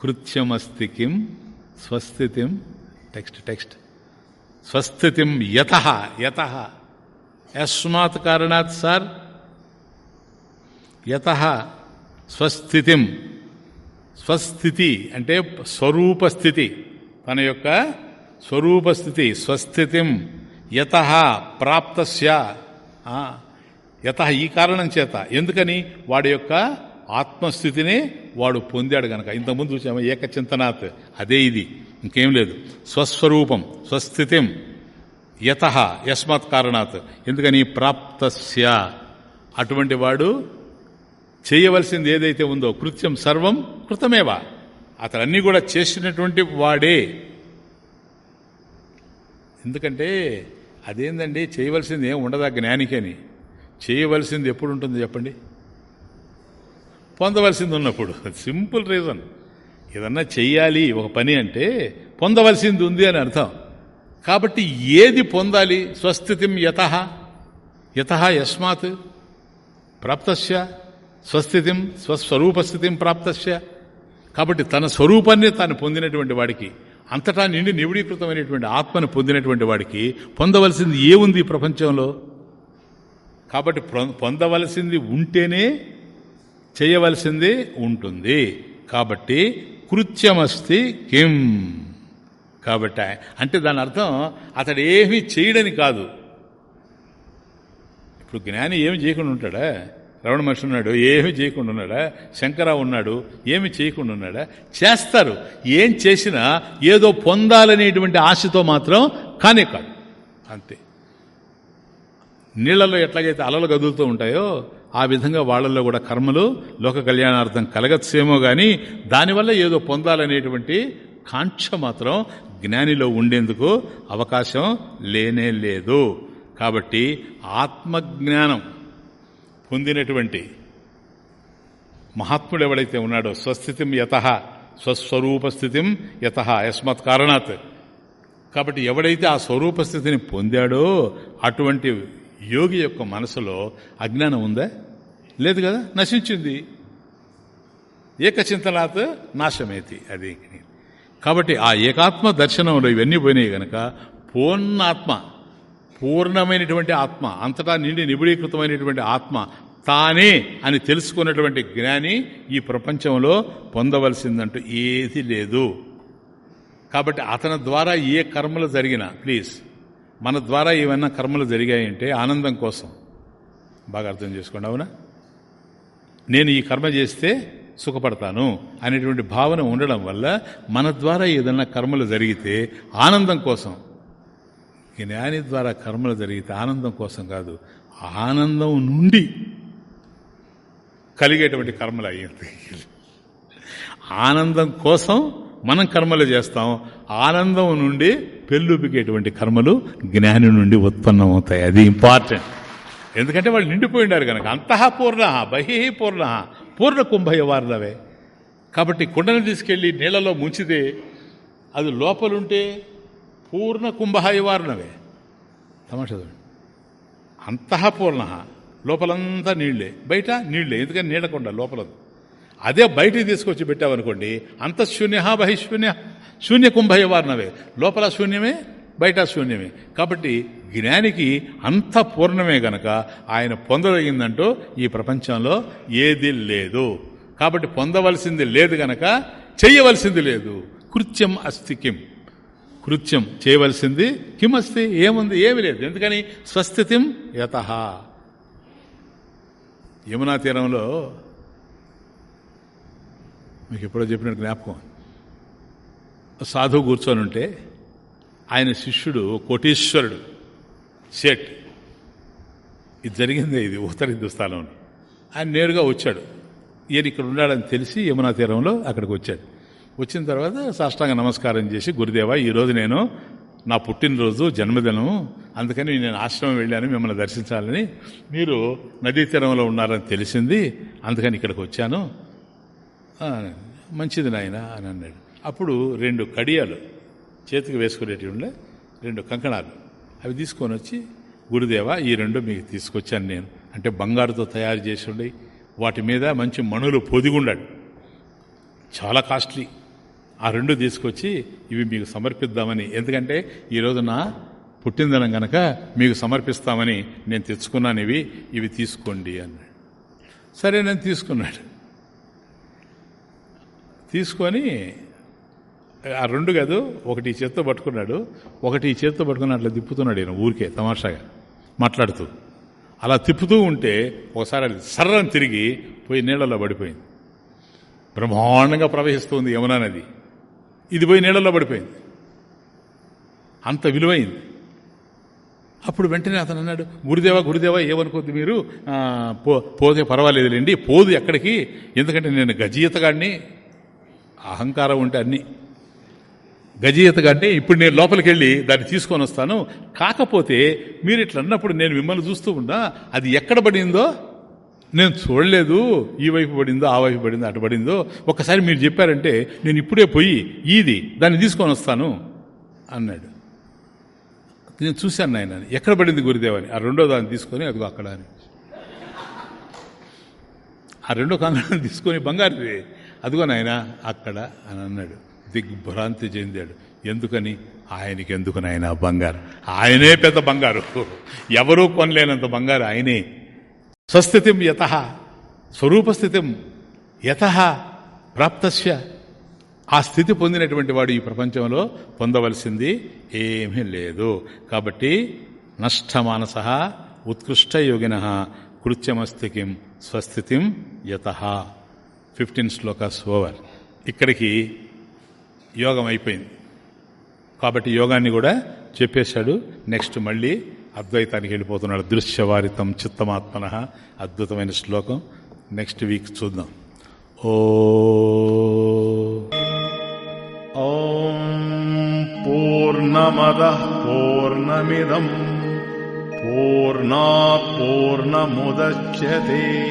కృత్యమస్తి కిం స్వస్థితిం టెక్స్ట్ టెక్స్ట్. స్వస్థితిం యత యత యస్మాత్ కారణాత్ సార్? యత స్వస్థితిం స్వస్థితి అంటే స్వరూపస్థితి. తన యొక్క స్వరూపస్థితి స్వస్థితిం యత ప్రాప్తస్య. యత ఈ కారణం చేత. ఎందుకని? వాడి యొక్క ఆత్మస్థితిని వాడు పొందాడు గనక. ఇంతకుముందు చూసాము? ఏకచింతనాత్. అదే ఇది. ఇంకేం లేదు. స్వస్వరూపం స్వస్థితిం. యత యస్మాత్ కారణాత్. ఎందుకని? ప్రాప్తస్య. అటువంటి వాడు చేయవలసింది ఏదైతే ఉందో కృత్యం సర్వం కృతమేవా. అతడన్నీ కూడా చేసినటువంటి వాడే. ఎందుకంటే అదేందండి? చేయవలసింది ఏం ఉండదా జ్ఞానికని. చేయవలసింది ఎప్పుడు ఉంటుంది చెప్పండి? పొందవలసింది ఉన్నప్పుడు సింపుల్ రీజన్. ఏదన్నా చెయ్యాలి ఒక పని అంటే పొందవలసింది ఉంది అని అర్థం. కాబట్టి ఏది పొందాలి? స్వస్థితిం యత. యత యస్మాత్. ప్రాప్తస్య. స్వస్థితిం స్వస్వరూపస్థితిం ప్రాప్తస్య. కాబట్టి తన స్వరూపాన్ని తాను పొందినటువంటి వాడికి అంతటా నిండి నివిడీకృతమైనటువంటి ఆత్మను పొందినటువంటి వాడికి పొందవలసింది ఏముంది ఈ ప్రపంచంలో? కాబట్టి పొందవలసింది ఉంటేనే చేయవలసింది ఉంటుంది. కాబట్టి కృత్యమస్తి కిం. కాబట్టి అంటే దాని అర్థం అతడు ఏమీ చేయడని కాదు. ఇప్పుడు జ్ఞాని ఏమి చేయకుండా ఉంటాడా? రమణ మహర్షి ఉన్నాడు ఏమి చేయకుండా ఉన్నాడా? శంకర ఉన్నాడు ఏమి చేయకుండా ఉన్నాడా? చేస్తారు. ఏం చేసినా ఏదో పొందాలనేటువంటి ఆశతో మాత్రం కానే కాదు. అంతే. నీళ్ళలో ఎట్లాగైతే అలలు గదులుతూ ఉంటాయో ఆ విధంగా వాళ్ళల్లో కూడా కర్మలు లోక కళ్యాణార్థం కలగచ్చేమో కానీ దానివల్ల ఏదో పొందాలనేటువంటి కాంక్ష మాత్రం జ్ఞానిలో ఉండేందుకు అవకాశం లేనే లేదు. కాబట్టి ఆత్మజ్ఞానం పొందినటువంటి మహాత్ముడు ఎవడైతే ఉన్నాడో స్వస్థితిం యత స్వస్వరూపస్థితిం యత యస్మత్ కారణాత్. కాబట్టి ఎవడైతే ఆ స్వరూపస్థితిని పొందాడో అటువంటి యోగి యొక్క మనసులో అజ్ఞానం ఉందా? లేదు కదా? నశించింది. ఏకచింతనాత్ నాశమేతి అది. కాబట్టి ఆ ఏకాత్మ దర్శనంలో ఇవన్నీ పోయినాయి గనక పూర్ణాత్మ పూర్ణమైనటువంటి ఆత్మ అంతటా నిండి నిబిడీకృతమైనటువంటి ఆత్మ తానే అని తెలుసుకున్నటువంటి జ్ఞాని ఈ ప్రపంచంలో పొందవలసిందంటూ ఏది లేదు. కాబట్టి అతని ద్వారా ఏ కర్మలు జరిగినా ప్లీజ్ మన ద్వారా ఏమైనా కర్మలు జరిగాయంటే ఆనందం కోసం. బాగా అర్థం చేసుకోండి అవునా? నేను ఈ కర్మ చేస్తే సుఖపడతాను అనేటువంటి భావన ఉండడం వల్ల మన ద్వారా ఏదైనా కర్మలు జరిగితే ఆనందం కోసం. జ్ఞాని ద్వారా కర్మలు జరిగితే ఆనందం కోసం కాదు ఆనందం నుండి కలిగేటువంటి కర్మలు అయ్యింది. ఆనందం కోసం మనం కర్మలు చేస్తాం ఆనందం నుండి పెళ్ళుపికేటువంటి కర్మలు జ్ఞాని నుండి ఉత్పన్నమవుతాయి. అది ఇంపార్టెంట్ ఎందుకంటే వాళ్ళు నిండిపోయినారు కనుక అంతః పూర్ణ బహి పూర్ణ పూర్ణ కుంభయవారులవే. కాబట్టి కుండను తీసుకెళ్ళి నీళ్ళలో ముంచితే అది లోపలుంటే పూర్ణ కుంభహాయవారునవే తమాషా అంతఃపూర్ణ లోపలంతా నీళ్ళే. బయట నీళ్ళే. ఎందుకని నీడకుండా లోపల అదే బయటికి తీసుకొచ్చి పెట్టావనుకోండి అంతఃశూన్య బహిశూన్య శూన్య కుంభయవారునవే లోపల శూన్యమే బయట శూన్యమే. కాబట్టి జ్ఞానికి అంత పూర్ణమే గనక ఆయన పొందదగిందంటూ ఈ ప్రపంచంలో ఏది లేదు. కాబట్టి పొందవలసింది లేదు గనక చెయ్యవలసింది లేదు. కృత్యం అస్థికిం కృత్యం చేయవలసింది కిమస్తి ఏముంది? ఏమి లేదు. ఎందుకని? స్వస్థితిం యత. యమునా తీరంలో మీకు ఎప్పుడో చెప్పినట్టు జ్ఞాపకం. సాధువు కూర్చొని ఉంటే ఆయన శిష్యుడు కోటీశ్వరుడు సేట్ ఇది జరిగిందే ఇది ఉత్తర హిందుస్థానంలో. ఆయన నేరుగా వచ్చాడు. ఈయన ఇక్కడ ఉన్నాడని తెలిసి యమునా తీరంలో అక్కడికి వచ్చాడు. వచ్చిన తర్వాత సాష్టాంగ నమస్కారం చేసి గురుదేవ ఈరోజు నేను నా పుట్టినరోజు జన్మదినం అందుకని నేను ఆశ్రమం వెళ్ళాను మిమ్మల్ని దర్శించాలని. మీరు నదీ తీరంలో ఉన్నారని తెలిసింది. అందుకని ఇక్కడికి వచ్చాను. మంచిది నాయన అని అన్నాడు. అప్పుడు రెండు కడియాలు చేతికి వేసుకునేటివి ఉండే రెండు కంకణాలు. అవి తీసుకొని వచ్చి గురుదేవ ఈ రెండు మీకు తీసుకొచ్చాను నేను. అంటే బంగారుతో తయారు చేసి ఉండి వాటి మీద మంచి మణులు పొదిగుండాడు చాలా కాస్ట్లీ. ఆ రెండు తీసుకొచ్చి ఇవి మీకు సమర్పిద్దామని. ఎందుకంటే ఈరోజు నా పుట్టినదినం గనక మీకు సమర్పిస్తామని నేను తెచ్చుకున్నాను ఇవి ఇవి తీసుకోండి అన్నాడు. సరే నేను తీసుకున్నాడు. తీసుకొని ఆ రెండు కాదు ఒకటి చేత్తో పట్టుకున్నాడు ఒకటి చేత్తో పట్టుకుని అట్లా తిప్పుతున్నాడు ఈయన ఊరికే తమాషాగా మాట్లాడుతూ. అలా తిప్పుతూ ఉంటే ఒకసారి అది సర్రం తిరిగి పోయి నీళ్ళలో పడిపోయింది. బ్రహ్మాండంగా ప్రవహిస్తుంది యమునా నది. ఇది పోయి నీళ్ళలో పడిపోయింది. అంత విలువైంది. అప్పుడు వెంటనే అతను అన్నాడు గురుదేవ గురుదేవ ఏమనుకోద్ది మీరు? పో పోతే పర్వాలేదులేండి పోదు ఎక్కడికి? ఎందుకంటే నేను గజీతగాడిని అహంకారం ఉంటే అన్నీ. గజీయతగాడిని ఇప్పుడు నేను లోపలికి వెళ్ళి దాన్ని తీసుకొని వస్తాను. కాకపోతే మీరు ఇట్లా అన్నప్పుడు నేను మిమ్మల్ని చూస్తూ ఉన్నా అది ఎక్కడ పడిందో నేను చూడలేదు. ఈ వైపు పడిందో ఆ వైపు పడిందో అటు పడిందో. ఒకసారి మీరు చెప్పారంటే నేను ఇప్పుడే పోయి ఈది దాన్ని తీసుకొని వస్తాను అన్నాడు. నేను చూశాను ఆయన ఎక్కడ పడింది గురుదేవని. ఆ రెండో దాన్ని తీసుకొని అదిగో అక్కడ అని. ఆ రెండో కంకణం తీసుకొని బంగారుది. అదిగో నాయన అక్కడ అని అన్నాడు. దిగ్భ్రాంతి చెందాడు. ఎందుకని? ఆయనకి ఎందుకు నాయన బంగారు? ఆయనే పెద్ద బంగారు. ఎవరూ కొనలేనంత బంగారు ఆయనే. స్వస్థితిం యత స్వరూపస్థితిం యత ప్రాప్తస్య. ఆ స్థితి పొందినటువంటి వాడు ఈ ప్రపంచంలో పొందవలసింది ఏమీ లేదు. కాబట్టి నష్టమానస ఉత్కృష్ట యోగిన కృత్యమస్తికిం స్వస్థితిం యత. Fifteen shlokas over. ఇక్కడికి యోగం అయిపోయింది. కాబట్టి యోగాన్ని కూడా చెప్పేశాడు. నెక్స్ట్ మళ్ళీ అద్వైతానికి వెళ్ళిపోతున్నాడు. దృశ్యవారితం చిత్తమాత్మన. అద్భుతమైన శ్లోకం. నెక్స్ట్ వీక్ చూద్దాం. ఓం పూర్ణమద పూర్ణమిదం. పూర్ణా పూర్ణముద్యతే.